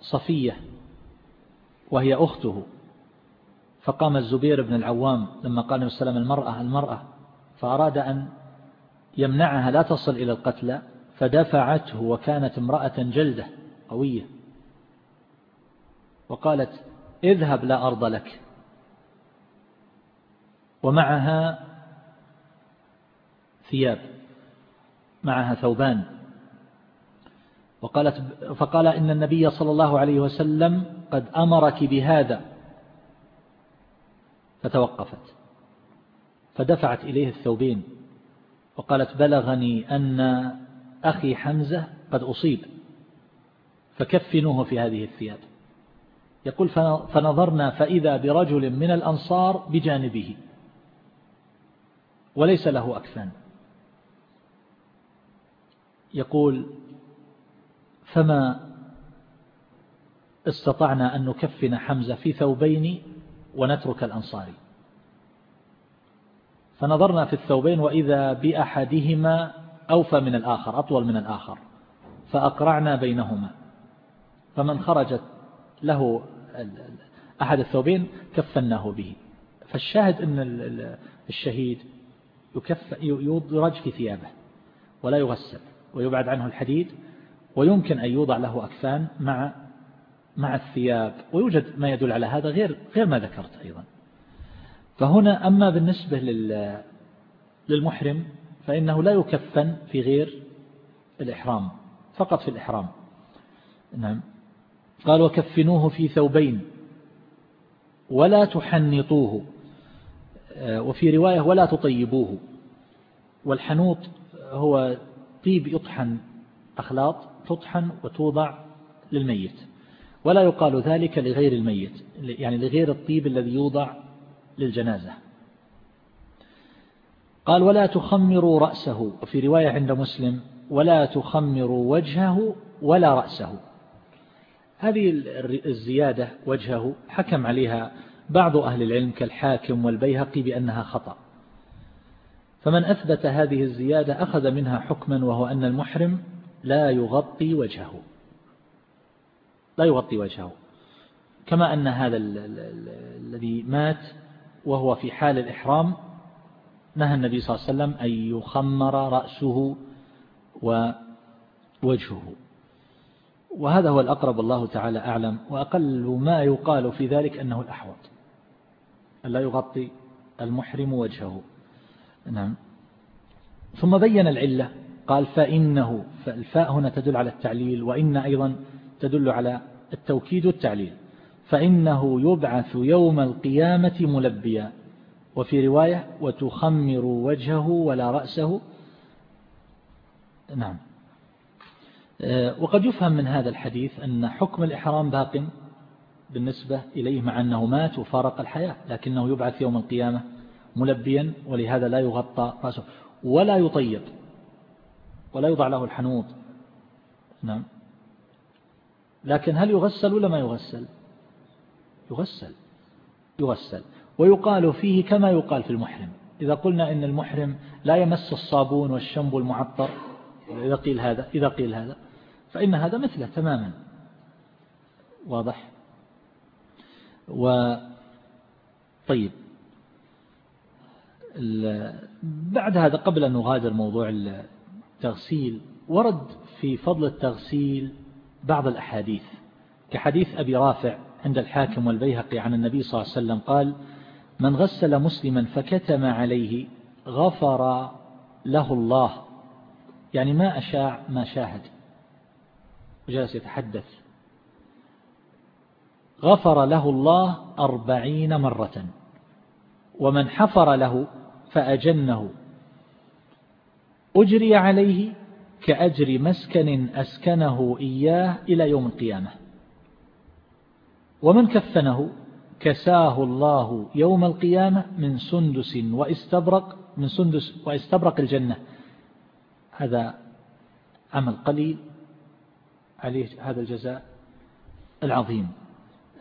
صفية وهي أخته فقام الزبير بن العوام لما قال النبي صلى الله عليه وسلم المرأة المرأة فأراد أن يمنعها لا تصل إلى القتلى فدفعته وكانت امرأة جلدة قوية. وقالت اذهب لا أرض لك ومعها ثياب معها ثوبان. وقالت فقال إن النبي صلى الله عليه وسلم قد أمرك بهذا. فتوقفت. فدفعت إليه الثوبين. وقالت بلغني أن أخي حمزة قد أصيب. فكفنوه في هذه الثياب. يقول فنظرنا فإذا برجل من الأنصار بجانبه. وليس له أكفان. يقول فما استطعنا أن نكفن حمزة في ثوبين ونترك الأنصاري فنظرنا في الثوبين وإذا بأحدهما أوفى من الآخر أطول من الآخر فأقرعنا بينهما. فمن خرجت له أحد الثوبين كفناه به. فالشاهد أن الشهيد يكف يدرج في ثيابه ولا يغسل. ويبعد عنه الحديد ويمكن أن يوضع له أكفان مع مع الثياب ويوجد ما يدل على هذا غير غير ما ذكرت أيضا. فهنا أما بالنسبة للمحرم فإنه لا يكفن في غير الإحرام فقط في الإحرام. نعم. قال وكفنوه في ثوبين ولا تحنطوه. آه، وفي رواية ولا تطيبوه. والحنوط هو طيب يطحن أخلاط تطحن وتوضع للميت. ولا يقال ذلك لغير الميت يعني لغير الطيب الذي يوضع للجنازة. قال ولا تخمروا رأسه. وفي رواية عند مسلم ولا تخمروا وجهه ولا رأسه. هذه الزيادة وجهه حكم عليها بعض أهل العلم كالحاكم والبيهقي بأنها خطأ. فمن أثبت هذه الزيادة أخذ منها حكما وهو أن المحرم لا يغطي وجهه. لا يغطي وجهه. كما أن هذا الذي مات وهو في حال الإحرام نهى النبي صلى الله عليه وسلم أن يخمر رأسه ووجهه. وهذا هو الأقرب الله تعالى أعلم. وأقل ما يقال في ذلك أنه الأحوط. أن لا يغطي المحرم وجهه. نعم. ثم بين العلة. قال فإنه فالفاء هنا تدل على التعليل وإن أيضا تدل على التوكيد والتعليل. فإنه يبعث يوم القيامة ملبيا. وفي رواية وتخمر وجهه ولا رأسه. نعم. آه، وقد يفهم من هذا الحديث أن حكم الإحرام باق بالنسبة إليه مع أنه مات وفارق الحياة لكنه يبعث يوم القيامة ملبيا ولهذا لا يغطى رأسه. ولا يطيب. ولا يوضع له الحنوط. نعم. لكن هل يغسل ولا ما يغسل؟ يغسل. يغسل. ويقال فيه كما يقال في المحرم. إذا قلنا إن المحرم لا يمس الصابون والشنب المعطر إذا قيل هذا إذا قيل هذا فإن هذا مثله تماما. واضح؟ و طيب. بعد هذا قبل أن نغادر موضوع التغسيل ورد في فضل التغسيل بعض الأحاديث. كحديث أبي رافع عند الحاكم والبيهقي عن النبي صلى الله عليه وسلم قال من غسل مسلما فكتم عليه غفر له الله. يعني ما أشاع ما شاهد. وجلس يتحدث. غفر له الله أربعين مرة. ومن حفر له فأجنه. أجري عليه كأجر مسكن أسكنه إياه إلى يوم القيامة. ومن كفنه؟ كساه الله يوم القيامة من سندس واستبرق من سندس واستبرق الجنة. هذا عمل قليل عليه هذا الجزاء العظيم.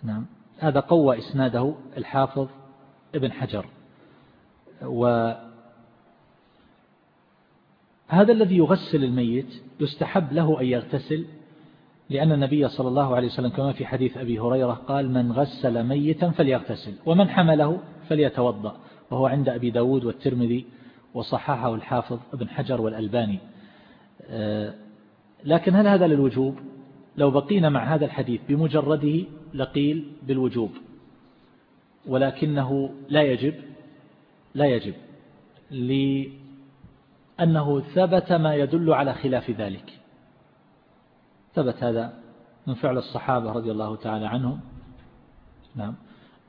نعم. هذا قوى إسناده الحافظ ابن حجر. وهذا الذي يغسل الميت يستحب له أن يغتسل لأن النبي صلى الله عليه وسلم كما في حديث أبي هريرة قال من غسل ميتا فليغتسل ومن حمله فليتوضأ. وهو عند أبي داود والترمذي وصححه الحافظ ابن حجر والألباني. آه، لكن هل هذا للوجوب؟ لو بقينا مع هذا الحديث بمجرده لقيل بالوجوب ولكنه لا يجب. لا يجب لأنه ثبت ما يدل على خلاف ذلك. ثبت هذا من فعل الصحابة رضي الله تعالى عنهم. نعم.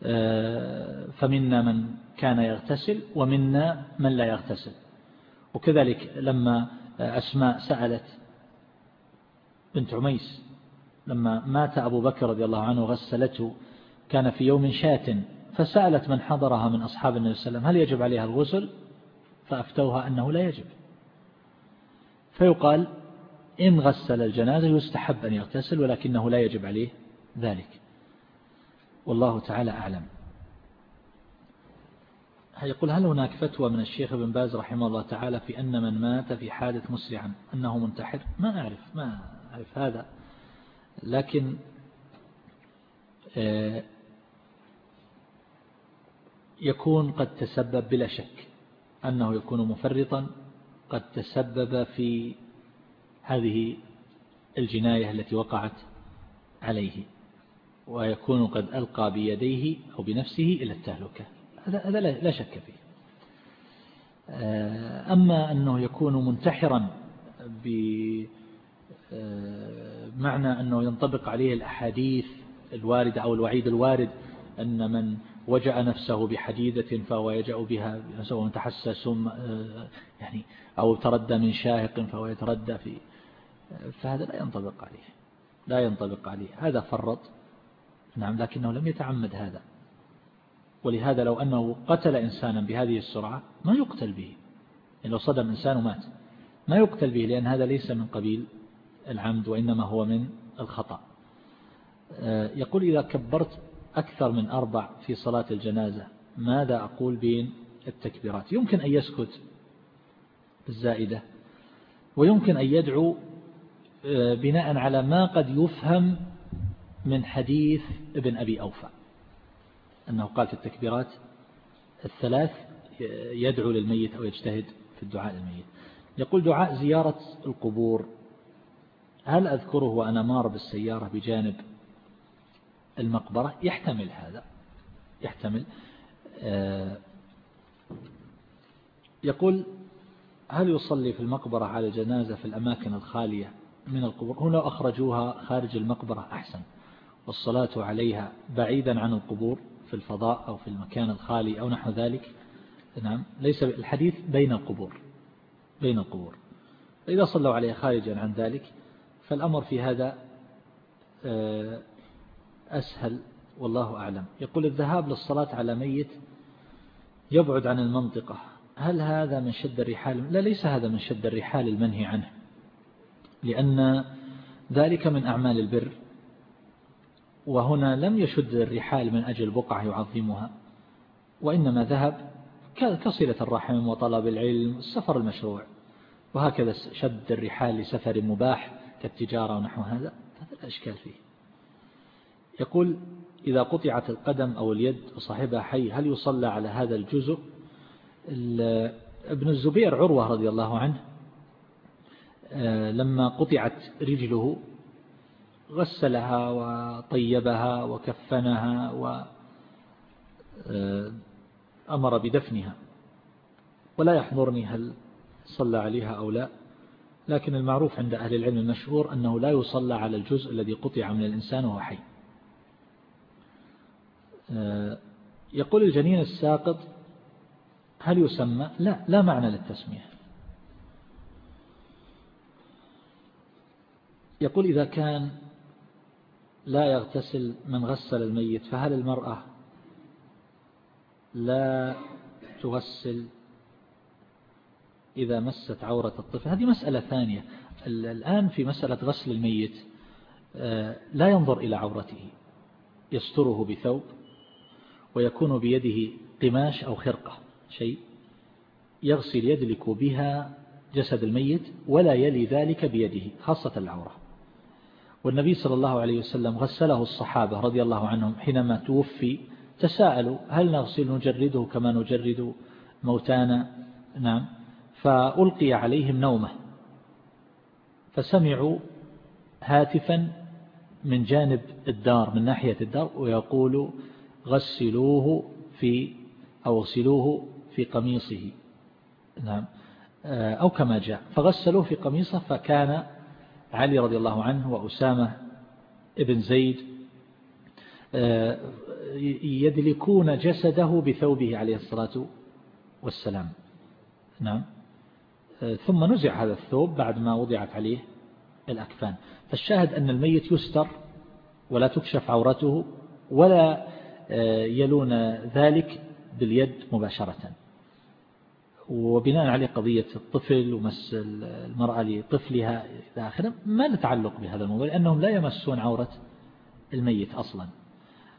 آه، فمنا من كان يغتسل ومنا من لا يغتسل. وكذلك لما أسماء سألت بنت عميس لما مات أبو بكر رضي الله عنه غسلته كان في يوم شات فسألت من حضرها من أصحاب النبي صلى الله عليه وسلم هل يجب عليها الغسل؟ فأفتوها أنه لا يجب. فيقال إن غسل الجنازة يستحب أن يغتسل ولكنه لا يجب عليه ذلك. والله تعالى أعلم. يقول هل هناك فتوى من الشيخ ابن باز رحمه الله تعالى في أن من مات في حادث مسرعا أنه منتحر؟ ما أعرف ما أعرف هذا. لكن آه، يكون قد تسبب بلا شك أنه يكون مفرطا قد تسبب في هذه الجناية التي وقعت عليه ويكون قد ألقى بيديه أو بنفسه إلى التهلكة. هذا لا شك فيه. آه، أما أنه يكون منتحرا بمعنى آه، أنه ينطبق عليه الأحاديث الواردة أو الوعيد الوارد أن من وجأ نفسه بحديدة فهو يجأ بها سواء تحسس آه، يعني أو تردى من شاهق فهو يتردى في فهذا لا ينطبق عليه لا ينطبق عليه هذا فرط. نعم لكنه لم يتعمد هذا. ولهذا لو أنه قتل إنسانا بهذه السرعة ما يقتل به يعني لو صدم إنسان ومات ما يقتل به لأن هذا ليس من قبيل العمد وإنما هو من الخطأ. آه، يقول إذا كبرت أكثر من أربع في صلاة الجنازة. ماذا أقول بين التكبيرات؟ يمكن أن يسكت بالزائدة ويمكن أن يدعو آه، بناء على ما قد يفهم من حديث ابن أبي أوفى. أنه قال في التكبيرات الثلاث يدعو للميت أو يجتهد في الدعاء للميت. يقول دعاء زيارة القبور. هل أذكره وأنا مار بالسيارة بجانب المقبرة يحتمل هذا يحتمل آه، يقول هل يصلي في المقبرة على الجنازة في الأماكن الخالية من القبور؟ هنا أخرجوها خارج المقبرة أحسن والصلاة عليها بعيدا عن القبور في الفضاء أو في المكان الخالي أو نحو ذلك. نعم ليس الحديث بين القبور بين القبور. فإذا صلوا عليها خارجا عن ذلك فالأمر في هذا آه، أسهل والله أعلم. يقول الذهاب للصلاة على ميت يبعد عن المنطقة. هل هذا من شد الرحال؟ لا ليس هذا من شد الرحال المنهي عنه لأن ذلك من أعمال البر وهنا لم يشد الرحال من أجل بقعة يعظمها وإنما ذهب كصلة الرحم وطلب العلم السفر المشروع وهكذا شد الرحال لسفر مباح كالتجارة ونحو هذا هذا لا إشكال فيه. يقول إذا قطعت القدم أو اليد وصاحبها حي هل يصلى على هذا الجزء؟ ابن الزبير عروة رضي الله عنه آه، لما قطعت رجله غسلها وطيبها وكفنها وأمر آه، بدفنها. ولا يحضرني هل صلى عليها أو لا لكن المعروف عند أهل العلم المشهور أنه لا يصلى على الجزء الذي قطع من الإنسان وهو حي. يقول الجنين الساقط هل يسمى؟ لا لا معنى للتسمية. يقول إذا كان لا يغتسل من غسل الميت فهل المرأة لا تغسل إذا مست عورة الطفل؟ هذه مسألة ثانية. الآن في مسألة غسل الميت آه، لا ينظر إلى عورته يستره بثوب ويكون بيده قماش أو خرقة شيء يغسل يدلك بها جسد الميت ولا يلي ذلك بيده خاصة العورة. والنبي صلى الله عليه وسلم غسله الصحابة رضي الله عنهم حينما توفي تساءلوا هل نغسل نجرده كما نجرد موتانا؟ نعم. فألقي عليهم نومة. فسمعوا هاتفا من جانب الدار من ناحية الدار ويقول غسلوه في أو غسلوه في قميصه. نعم. أو كما جاء. فغسلوه في قميصه فكان علي رضي الله عنه وأسامة ابن زيد آه، يدلكون جسده بثوبه عليه الصلاة والسلام. نعم. آه، ثم نزع هذا الثوب بعد ما وضعت عليه الأكفان. فالشاهد أن الميت يستر ولا تكشف عورته ولا آه، يلون ذلك باليد مباشرة. وبناء عليه قضية الطفل ومس المرأة لطفلها إلى آخره ما نتعلق بهذا الموضوع لأنهم لا يمسون عورة الميت أصلا.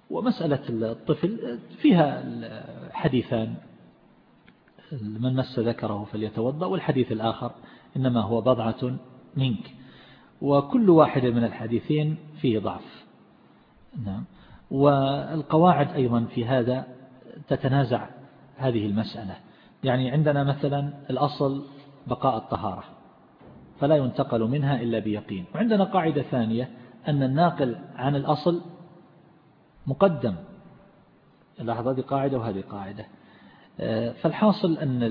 ومسألة الطفل فيها حديثان من مس ذكره فليتوضأ والحديث الآخر إنما هو بضعة منك. وكل واحد من الحديثين فيه ضعف. نعم. والقواعد أيضا في هذا تتنازع هذه المسألة. يعني عندنا مثلا الأصل بقاء الطهارة فلا ينتقل منها إلا بيقين. وعندنا قاعدة ثانية أن الناقل عن الأصل مقدم. لاحظ هذه قاعدة وهذه قاعدة. آه، فالحاصل أن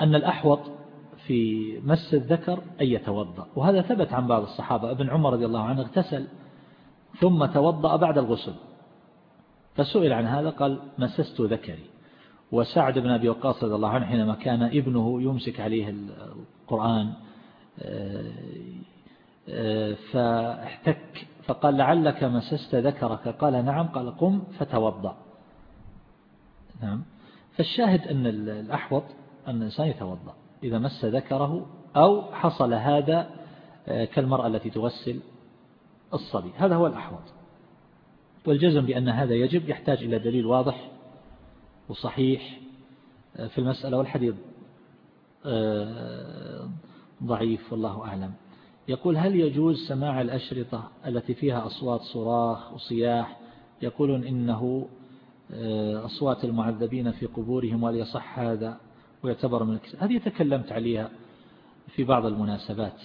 أن الأحوط في مس الذكر أن يتوضأ. وهذا ثبت عن بعض الصحابة. ابن عمر رضي الله عنه اغتسل ثم توضأ بعد الغسل. فسئل عن هذا قال مسست ذكري. وسعد بن أبي وقاص رضي الله عنه حينما كان ابنه يمسك عليه القرآن آه، آه، فاحتك فقال لعلك مسست ذكرك؟ قال نعم. قال قم فتوضأ. نعم. فالشاهد أن الأحوط أن الإنسان يتوضأ إذا مس ذكره أو حصل هذا آه، كالمرأة التي تغسل الصبي. هذا هو الأحوط. والجزم بأن هذا يجب يحتاج إلى دليل واضح وصحيح آه، في المسألة والحديث آه، ضعيف والله أعلم. يقول هل يجوز سماع الأشرطة التي فيها أصوات صراخ وصياح؟ يقولون إنه آه، أصوات المعذبين في قبورهم وهل يصح هذا؟ ويعتبر من الكسر هذه تكلمت عليها في بعض المناسبات.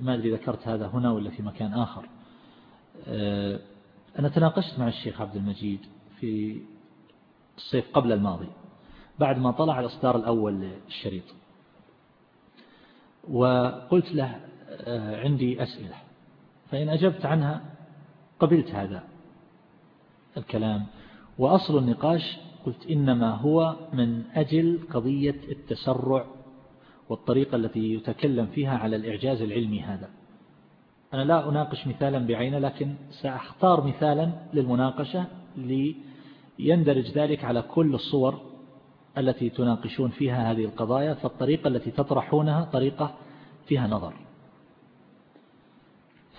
ما أدري ذكرت هذا هنا ولا في مكان آخر. أنا تناقشت مع الشيخ عبد المجيد في الصيف قبل الماضي بعد ما طلع الإصدار الأول للشريط. وقلت له آه، عندي أسئلة فإن أجبت عنها قبلت هذا الكلام. وأصل النقاش قلت إنما هو من أجل قضية التسرع والطريقة التي يتكلم فيها على الإعجاز العلمي هذا. أنا لا أناقش مثالا بعينه لكن سأختار مثالا للمناقشة ليندرج ذلك على كل الصور التي تناقشون فيها هذه القضايا فالطريقة التي تطرحونها طريقة فيها نظر.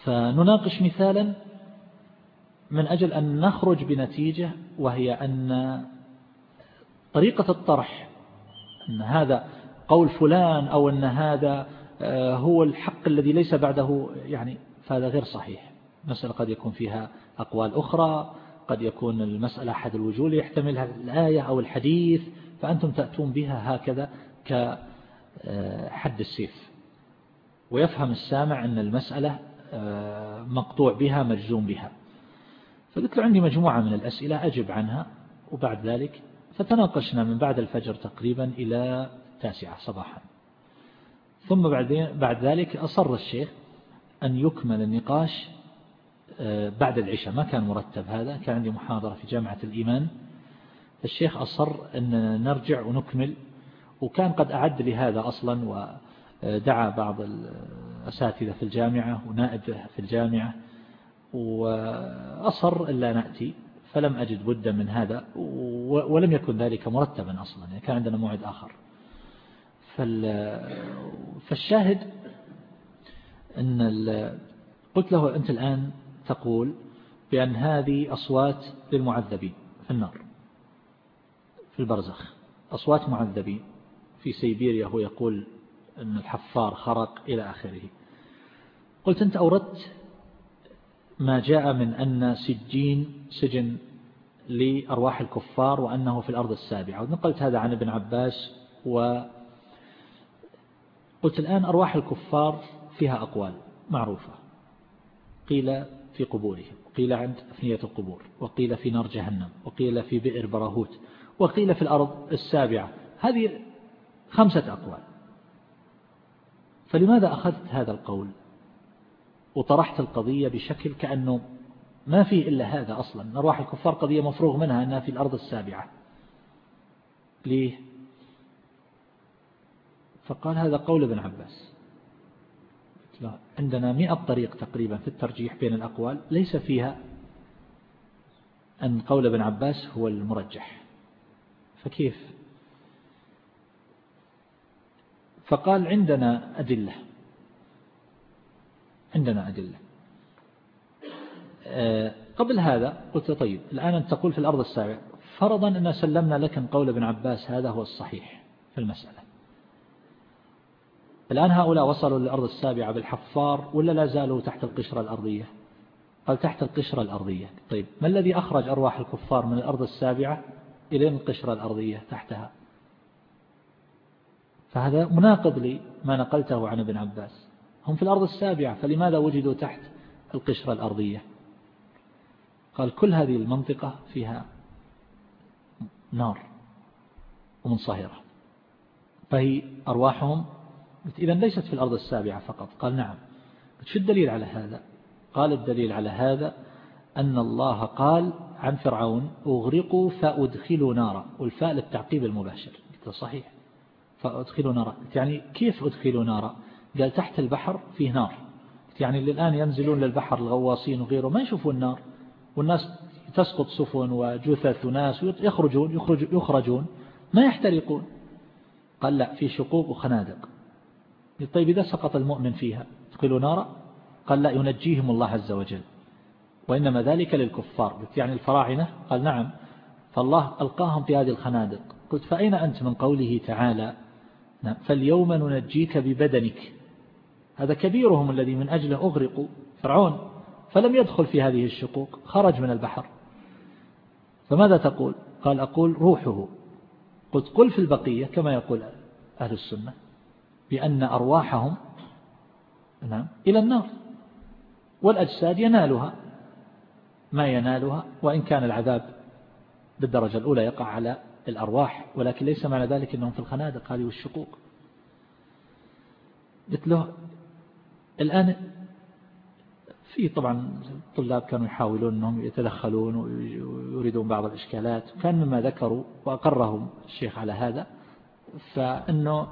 فنناقش مثالا من أجل أن نخرج بنتيجة وهي أن طريقة الطرح أن هذا قول فلان أو أن هذا آه، هو الحق الذي ليس بعده يعني فهذا غير صحيح. مسألة قد يكون فيها أقوال أخرى قد يكون المسألة أحد الوجوه يحتملها الآية أو الحديث فأنتم تأتون بها هكذا كحد السيف. ويفهم السامع أن المسألة آه، مقطوع بها مجزوم بها. فقلت له عندي مجموعة من الأسئلة أجب عنها وبعد ذلك فتناقشنا من بعد الفجر تقريبا إلى تاسعة صباحا. ثم بعدين بعد ذلك أصر الشيخ أن يكمل النقاش آه، بعد العشاء. ما كان مرتب هذا كان عندي محاضرة في جامعة الإيمان. الشيخ أصر أن نرجع ونكمل وكان قد أعد لهذا أصلا ودعا بعض الأساتذة في الجامعة ونائب في الجامعة وأصر ألا نأتي فلم أجد بدا من هذا ولم يكن ذلك مرتبا أصلا يعني كان عندنا موعد آخر. فالشاهد أن قلت له أنت الآن تقول بأن هذه أصوات للمعذبين في النار في البرزخ. أصوات معذبين. في سيبيريا هو يقول أن الحفار خرق إلى آخره. قلت أنت أوردت ما جاء من أن سجين سجن لأرواح الكفار وأنه في الأرض السابعة. ونقلت هذا عن ابن عباس و قلت الآن أرواح الكفار فيها أقوال معروفة. قيل في قبورهم وقيل عند أفنية القبور وقيل في نار جهنم وقيل في بئر براهوت وقيل في الأرض السابعة. هذه خمسة أقوال. فلماذا أخذت هذا القول؟ وطرحت القضية بشكل كأنه ما فيه إلا هذا أصلا. أرواح الكفار قضية مفروغ منها أنها في الأرض السابعة. ليه؟ فقال هذا قول ابن عباس. عندنا مئة طريق تقريبا في الترجيح بين الأقوال ليس فيها أن قول ابن عباس هو المرجح. فكيف؟ فقال عندنا أدلة. عندنا أدلة. آه، قبل هذا قلت طيب الآن أنت تقول في الأرض السابعة فرضا أن سلمنا لك قول ابن عباس هذا هو الصحيح في المسألة. الآن هؤلاء وصلوا للأرض السابعة بالحفار ولا لا زالوا تحت القشرة الأرضية؟ قال تحت القشرة الأرضية. طيب ما الذي أخرج أرواح الكفار من الأرض السابعة إلى القشرة الأرضية تحتها؟ فهذا مناقض لي ما نقلته عن ابن عباس. هم في الأرض السابعة فلماذا وجدوا تحت القشرة الأرضية؟ قال كل هذه المنطقة فيها نار ومنصهرة فهي أرواحهم إذا ليست في الأرض السابعة فقط. قال نعم. شو الدليل على هذا؟ قال الدليل على هذا أن الله قال عن فرعون أغرقوا فأدخلوا نارا. والفاء للتعقيب المباشر. قلت صحيح. فأدخلوا نارا. يعني كيف أدخلوا نارا؟ قال تحت البحر فيه نار. يعني الآن ينزلون للبحر الغواصين وغيره ما يشوفون النار والناس تسقط سفن وجثث وناس يخرجون يخرج يخرجون ما يحترقون. قال لا في شقوق وخنادق. طيب إذا سقط المؤمن فيها ادخلوا نارا؟ قال لا ينجيهم الله عز وجل. وإنما ذلك للكفار. قلت يعني الفراعنة؟ قال نعم. فالله ألقاهم في هذه الخنادق. قلت فأين أنت من قوله تعالى؟ نعم. فاليوم ننجيك ببدنك. هذا كبيرهم الذي من أجله أغرقوا. فرعون فلم يدخل في هذه الشقوق. خرج من البحر. فماذا تقول؟ قال أقول روحه. قلت قل في البقية كما يقول أهل السنة. بأن أرواحهم نعم إلى النار والأجساد ينالها ما ينالها وإن كان العذاب بالدرجة الأولى يقع على الأرواح ولكن ليس معنى ذلك أنهم في الخنادق هذه والشقوق قلت له الآن في طبعا الطلاب كانوا يحاولون أنهم يتدخلون ويريدون بعض الإشكالات كان مما ذكروا وأقرهم الشيخ على هذا فأنه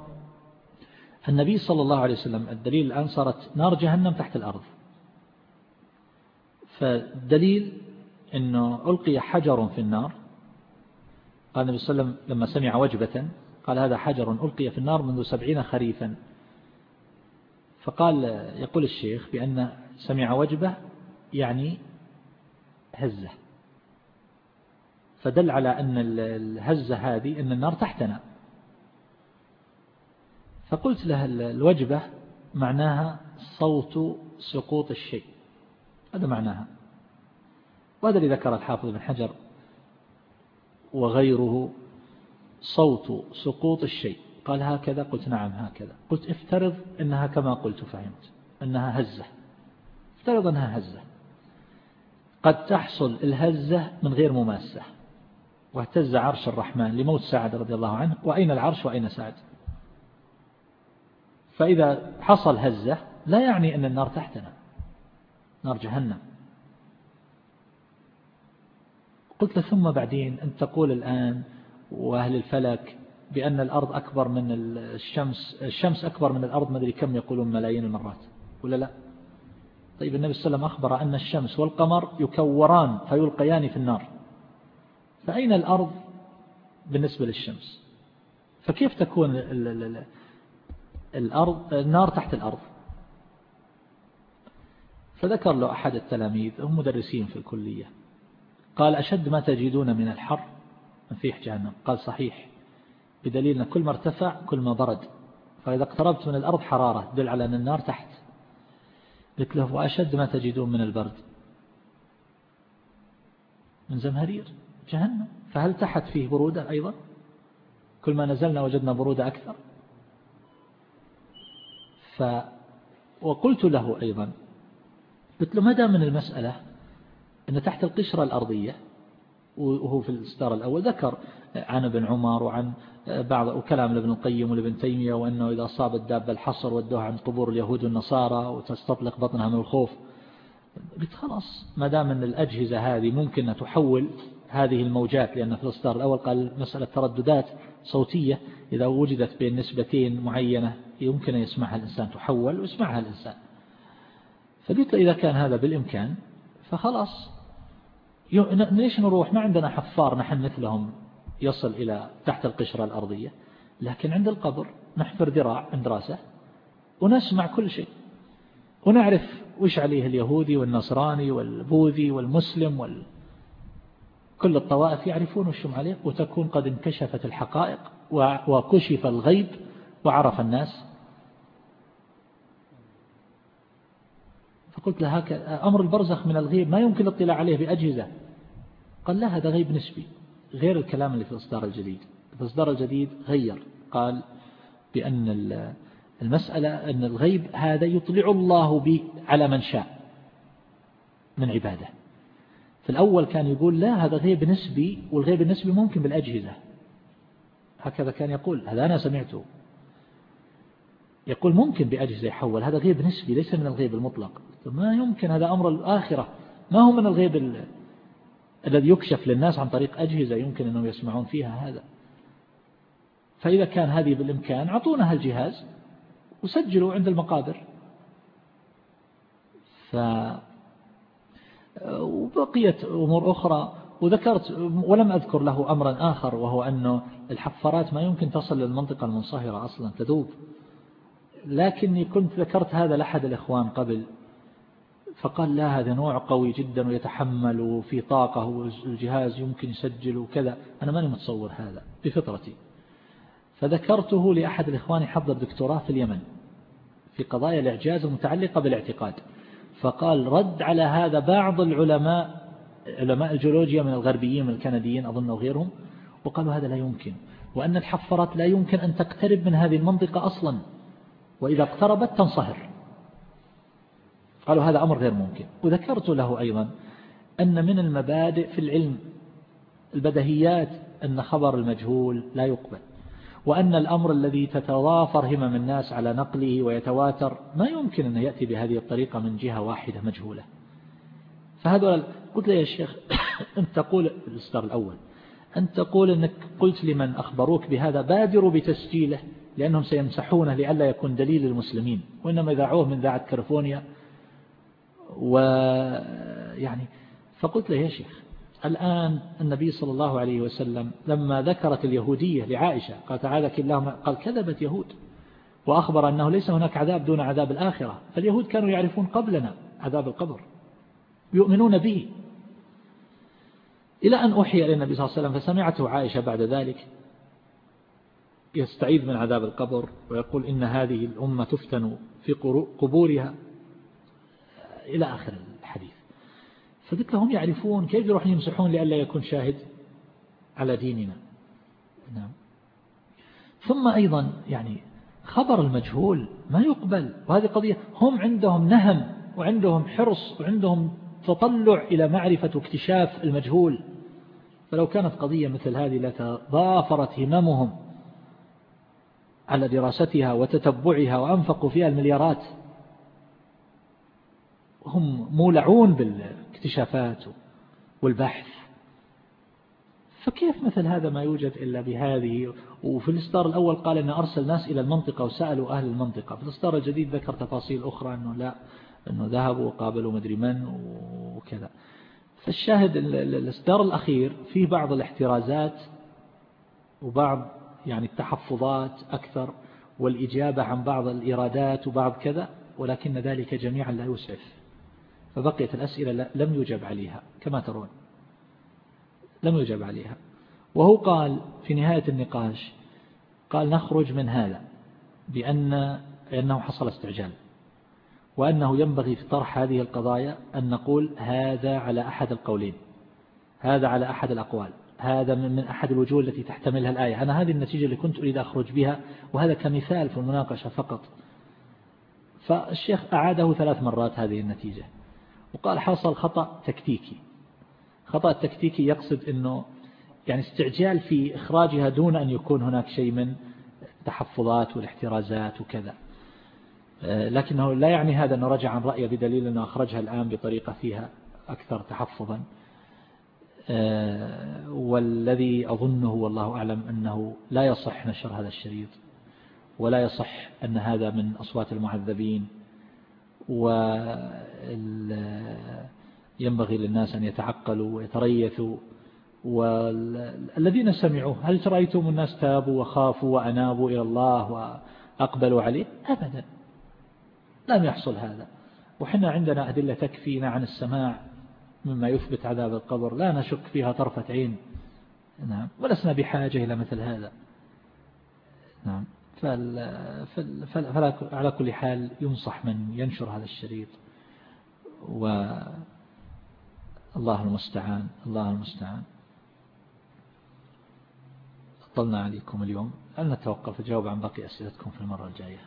النبي صلى الله عليه وسلم الدليل الآن صارت نار جهنم تحت الأرض. فالدليل أنه ألقي حجر في النار. قال النبي صلى الله عليه وسلم لما سمع وجبة قال هذا حجر ألقي في النار منذ سبعين خريفا. فقال يقول الشيخ بأن سمع وجبة يعني هزة. فدل على أن الهزة هذه أن النار تحتنا. فقلت له الوجبة معناها صوت سقوط الشيء. هذا معناها. وهذا اللي ذكر الحافظ بن حجر وغيره صوت سقوط الشيء. قال هكذا؟ قلت نعم هكذا. قلت افترض أنها كما قلت فهمت. أنها هزة. افترض أنها هزة. قد تحصل الهزة من غير مماسة. واهتز عرش الرحمن لموت سعد رضي الله عنه. وأين العرش وأين سعد؟ فإذا حصل هزة لا يعني أن النار تحتنا نار جهنم. قلت له ثم بعدين أن تقول الآن وأهل الفلك بأن الأرض أكبر من الشمس الشمس أكبر من الأرض ما أدري كم يقولون ملايين المرات ولا لا؟ طيب النبي صلى الله عليه وسلم أخبر أن الشمس والقمر يكوران فيلقيان في النار. فأين الأرض بالنسبة للشمس؟ فكيف تكون الأرض النار تحت الأرض. فذكر له أحد التلاميذ هم مدرسين في الكلية قال أشد ما تجدون من الحر من فيح جهنم. قال صحيح بدليل أن كل ما ارتفع كل ما برد فإذا اقتربت من الأرض حرارة تدل على أن النار تحت. قلت له وأشد ما تجدون من البرد؟ من زمهرير جهنم. فهل تحت فيه برودة أيضا؟ كل ما نزلنا وجدنا برودة أكثر. ف وقلت له أيضا قلت له دام من المسألة أن تحت القشرة الأرضية وهو في الستار الأول ذكر عن ابن عمر وعن بعض وكلام لابن القيم ولابن تيمية وأنه إذا أصاب الدابة الحصر ودوها عند قبور اليهود والنصارى وتستطلق بطنها من الخوف. قلت خلاص ما دام أن الأجهزة هذه ممكن تحول هذه الموجات لأن في الإصدار الأول قال مسألة ترددات صوتية إذا وجدت بين نسبتين معينة يمكن أن يسمعها الإنسان تحول ويسمعها الإنسان. فقلت له إذا كان هذا بالإمكان فخلاص. ليش نروح؟ ما عندنا حفار نحن مثلهم يصل إلى تحت القشرة الأرضية لكن عند القبر نحفر ذراع عند رأسه ونسمع كل شيء. ونعرف وش عليه اليهودي والنصراني والبوذي والمسلم وال... كل الطوائف يعرفون عليه وتكون قد انكشفت الحقائق وكشف الغيب وعرف الناس. فقلت له هكذا أمر البرزخ من الغيب ما يمكن الاطلاع عليه بأجهزة. قال لا هذا غيب نسبي غير الكلام اللي في الإصدار الجديد. في الإصدار الجديد غير. قال بأن المسألة أن الغيب هذا يطلع الله به على من شاء من عباده. في الأول كان يقول لا هذا غيب نسبي والغيب النسبي ممكن بالأجهزة. هكذا كان يقول هذا أنا سمعته. يقول ممكن بأجهزة يحول هذا غيب نسبي ليس من الغيب المطلق. ما يمكن هذا أمر الآخرة. ما هو من الغيب الذي يكشف للناس عن طريق أجهزة يمكن أنهم يسمعون فيها هذا. فإذا كان هذه بالإمكان أعطونا هالجهاز وسجلوا عند المقابر. ف وبقيت أمور أخرى وذكرت ولم أذكر له أمرا آخر وهو أنه الحفارات ما يمكن تصل للمنطقة المنصهرة أصلا تذوب. لكني كنت ذكرت هذا لأحد الإخوان قبل فقال لا هذا نوع قوي جدا ويتحمل وفي طاقة والجهاز يمكن يسجل وكذا. أنا ماني متصور هذا بفطرتي. فذكرته لأحد الإخوان يحضر دكتوراه في اليمن في قضايا الإعجاز المتعلقة بالاعتقاد. فقال رد على هذا بعض العلماء علماء الجيولوجيا من الغربيين من الكنديين أظن وغيرهم وقالوا هذا لا يمكن وأن الحفرات لا يمكن أن تقترب من هذه المنطقة أصلا وإذا اقتربت تنصهر. قالوا هذا أمر غير ممكن. وذكرت له أيضا أن من المبادئ في العلم البدهيات أن خبر المجهول لا يقبل. وأن الأمر الذي تتضافر همم الناس على نقله ويتواتر ما يمكن أن يأتي بهذه الطريقة من جهة واحدة مجهولة. فهذا قلت له يا شيخ أنت تقول الإصدار الأول أن تقول أنك قلت لمن أخبروك بهذا بادروا بتسجيله لأنهم سيمسحونه لئلا يكون دليل للمسلمين وإنما ذاعوه من ذاعة كاليفورنيا. ويعني فقلت له يا شيخ الآن النبي صلى الله عليه وسلم لما ذكرت اليهودية لعائشة قال تعالى كلهم قال كذبت يهود وأخبر أنه ليس هناك عذاب دون عذاب الآخرة فاليهود كانوا يعرفون قبلنا عذاب القبر يؤمنون به. إلى أن أوحي إلى النبي صلى الله عليه وسلم فسمعته عائشة بعد ذلك يستعيذ من عذاب القبر ويقول إن هذه الأمة تفتن في قبورها إلى آخر فقلت لهم يعرفون كيف يروح يمسحون لئلا يكون شاهد على ديننا. نعم. ثم أيضا يعني خبر المجهول ما يقبل وهذه قضية هم عندهم نهم وعندهم حرص وعندهم تطلع إلى معرفة واكتشاف المجهول. فلو كانت قضية مثل هذه لتضافرت هممهم على دراستها وتتبعها وأنفقوا فيها المليارات هم مولعون بالاكتشافات والبحث. فكيف مثل هذا ما يوجد إلا بهذه؟ وفي الإصدار الأول قال أن أرسل ناس إلى المنطقة وسألوا أهل المنطقة. في الإصدار الجديد ذكر تفاصيل أخرى أنه لا أنه ذهبوا وقابلوا مدري من وكذا. فالشاهد الإصدار الأخير فيه بعض الاحترازات وبعض يعني التحفظات أكثر والإجابة عن بعض الإرادات وبعض كذا ولكن ذلك جميعا لا يسعف. فبقيت الأسئلة لم يجب عليها كما ترون. لم يجب عليها. وهو قال في نهاية النقاش قال نخرج من هذا بأن أنه حصل استعجال وأنه ينبغي في طرح هذه القضايا أن نقول هذا على أحد القولين هذا على أحد الأقوال هذا من أحد الوجوه التي تحتملها الآية. أنا هذه النتيجة اللي كنت أريد أخرج بها وهذا كمثال في المناقشة فقط. فالشيخ أعاده ثلاث مرات هذه النتيجة. وقال حصل خطأ تكتيكي. خطأ تكتيكي يقصد أنه يعني استعجال في إخراجها دون أن يكون هناك شيء من التحفظات والاحترازات وكذا. آه، لكنه لا يعني هذا أنه رجع عن رأيه بدليل أنه أخرجها الآن بطريقة فيها أكثر تحفظا. آه، والذي أظنه والله أعلم أنه لا يصح نشر هذا الشريط ولا يصح أن هذا من أصوات المعذبين. وينبغي للناس أن يتعقلوا ويتريثوا. والذين سمعوا هل رأيتم الناس تابوا وخافوا وأنابوا إلى الله وأقبلوا عليه؟ أبدا. لم يحصل هذا. وحنا عندنا أدلة تكفينا عن السماع مما يثبت عذاب القبر. لا نشك فيها طرفة عين. نعم. ولسنا بحاجة إلى مثل هذا. نعم. فعلى كل حال ينصح من ينشر هذا الشريط. والله المستعان الله المستعان. طلنا عليكم اليوم. هل نتوقف؟ الجواب عن باقي أسئلتكم في المرة الجاية.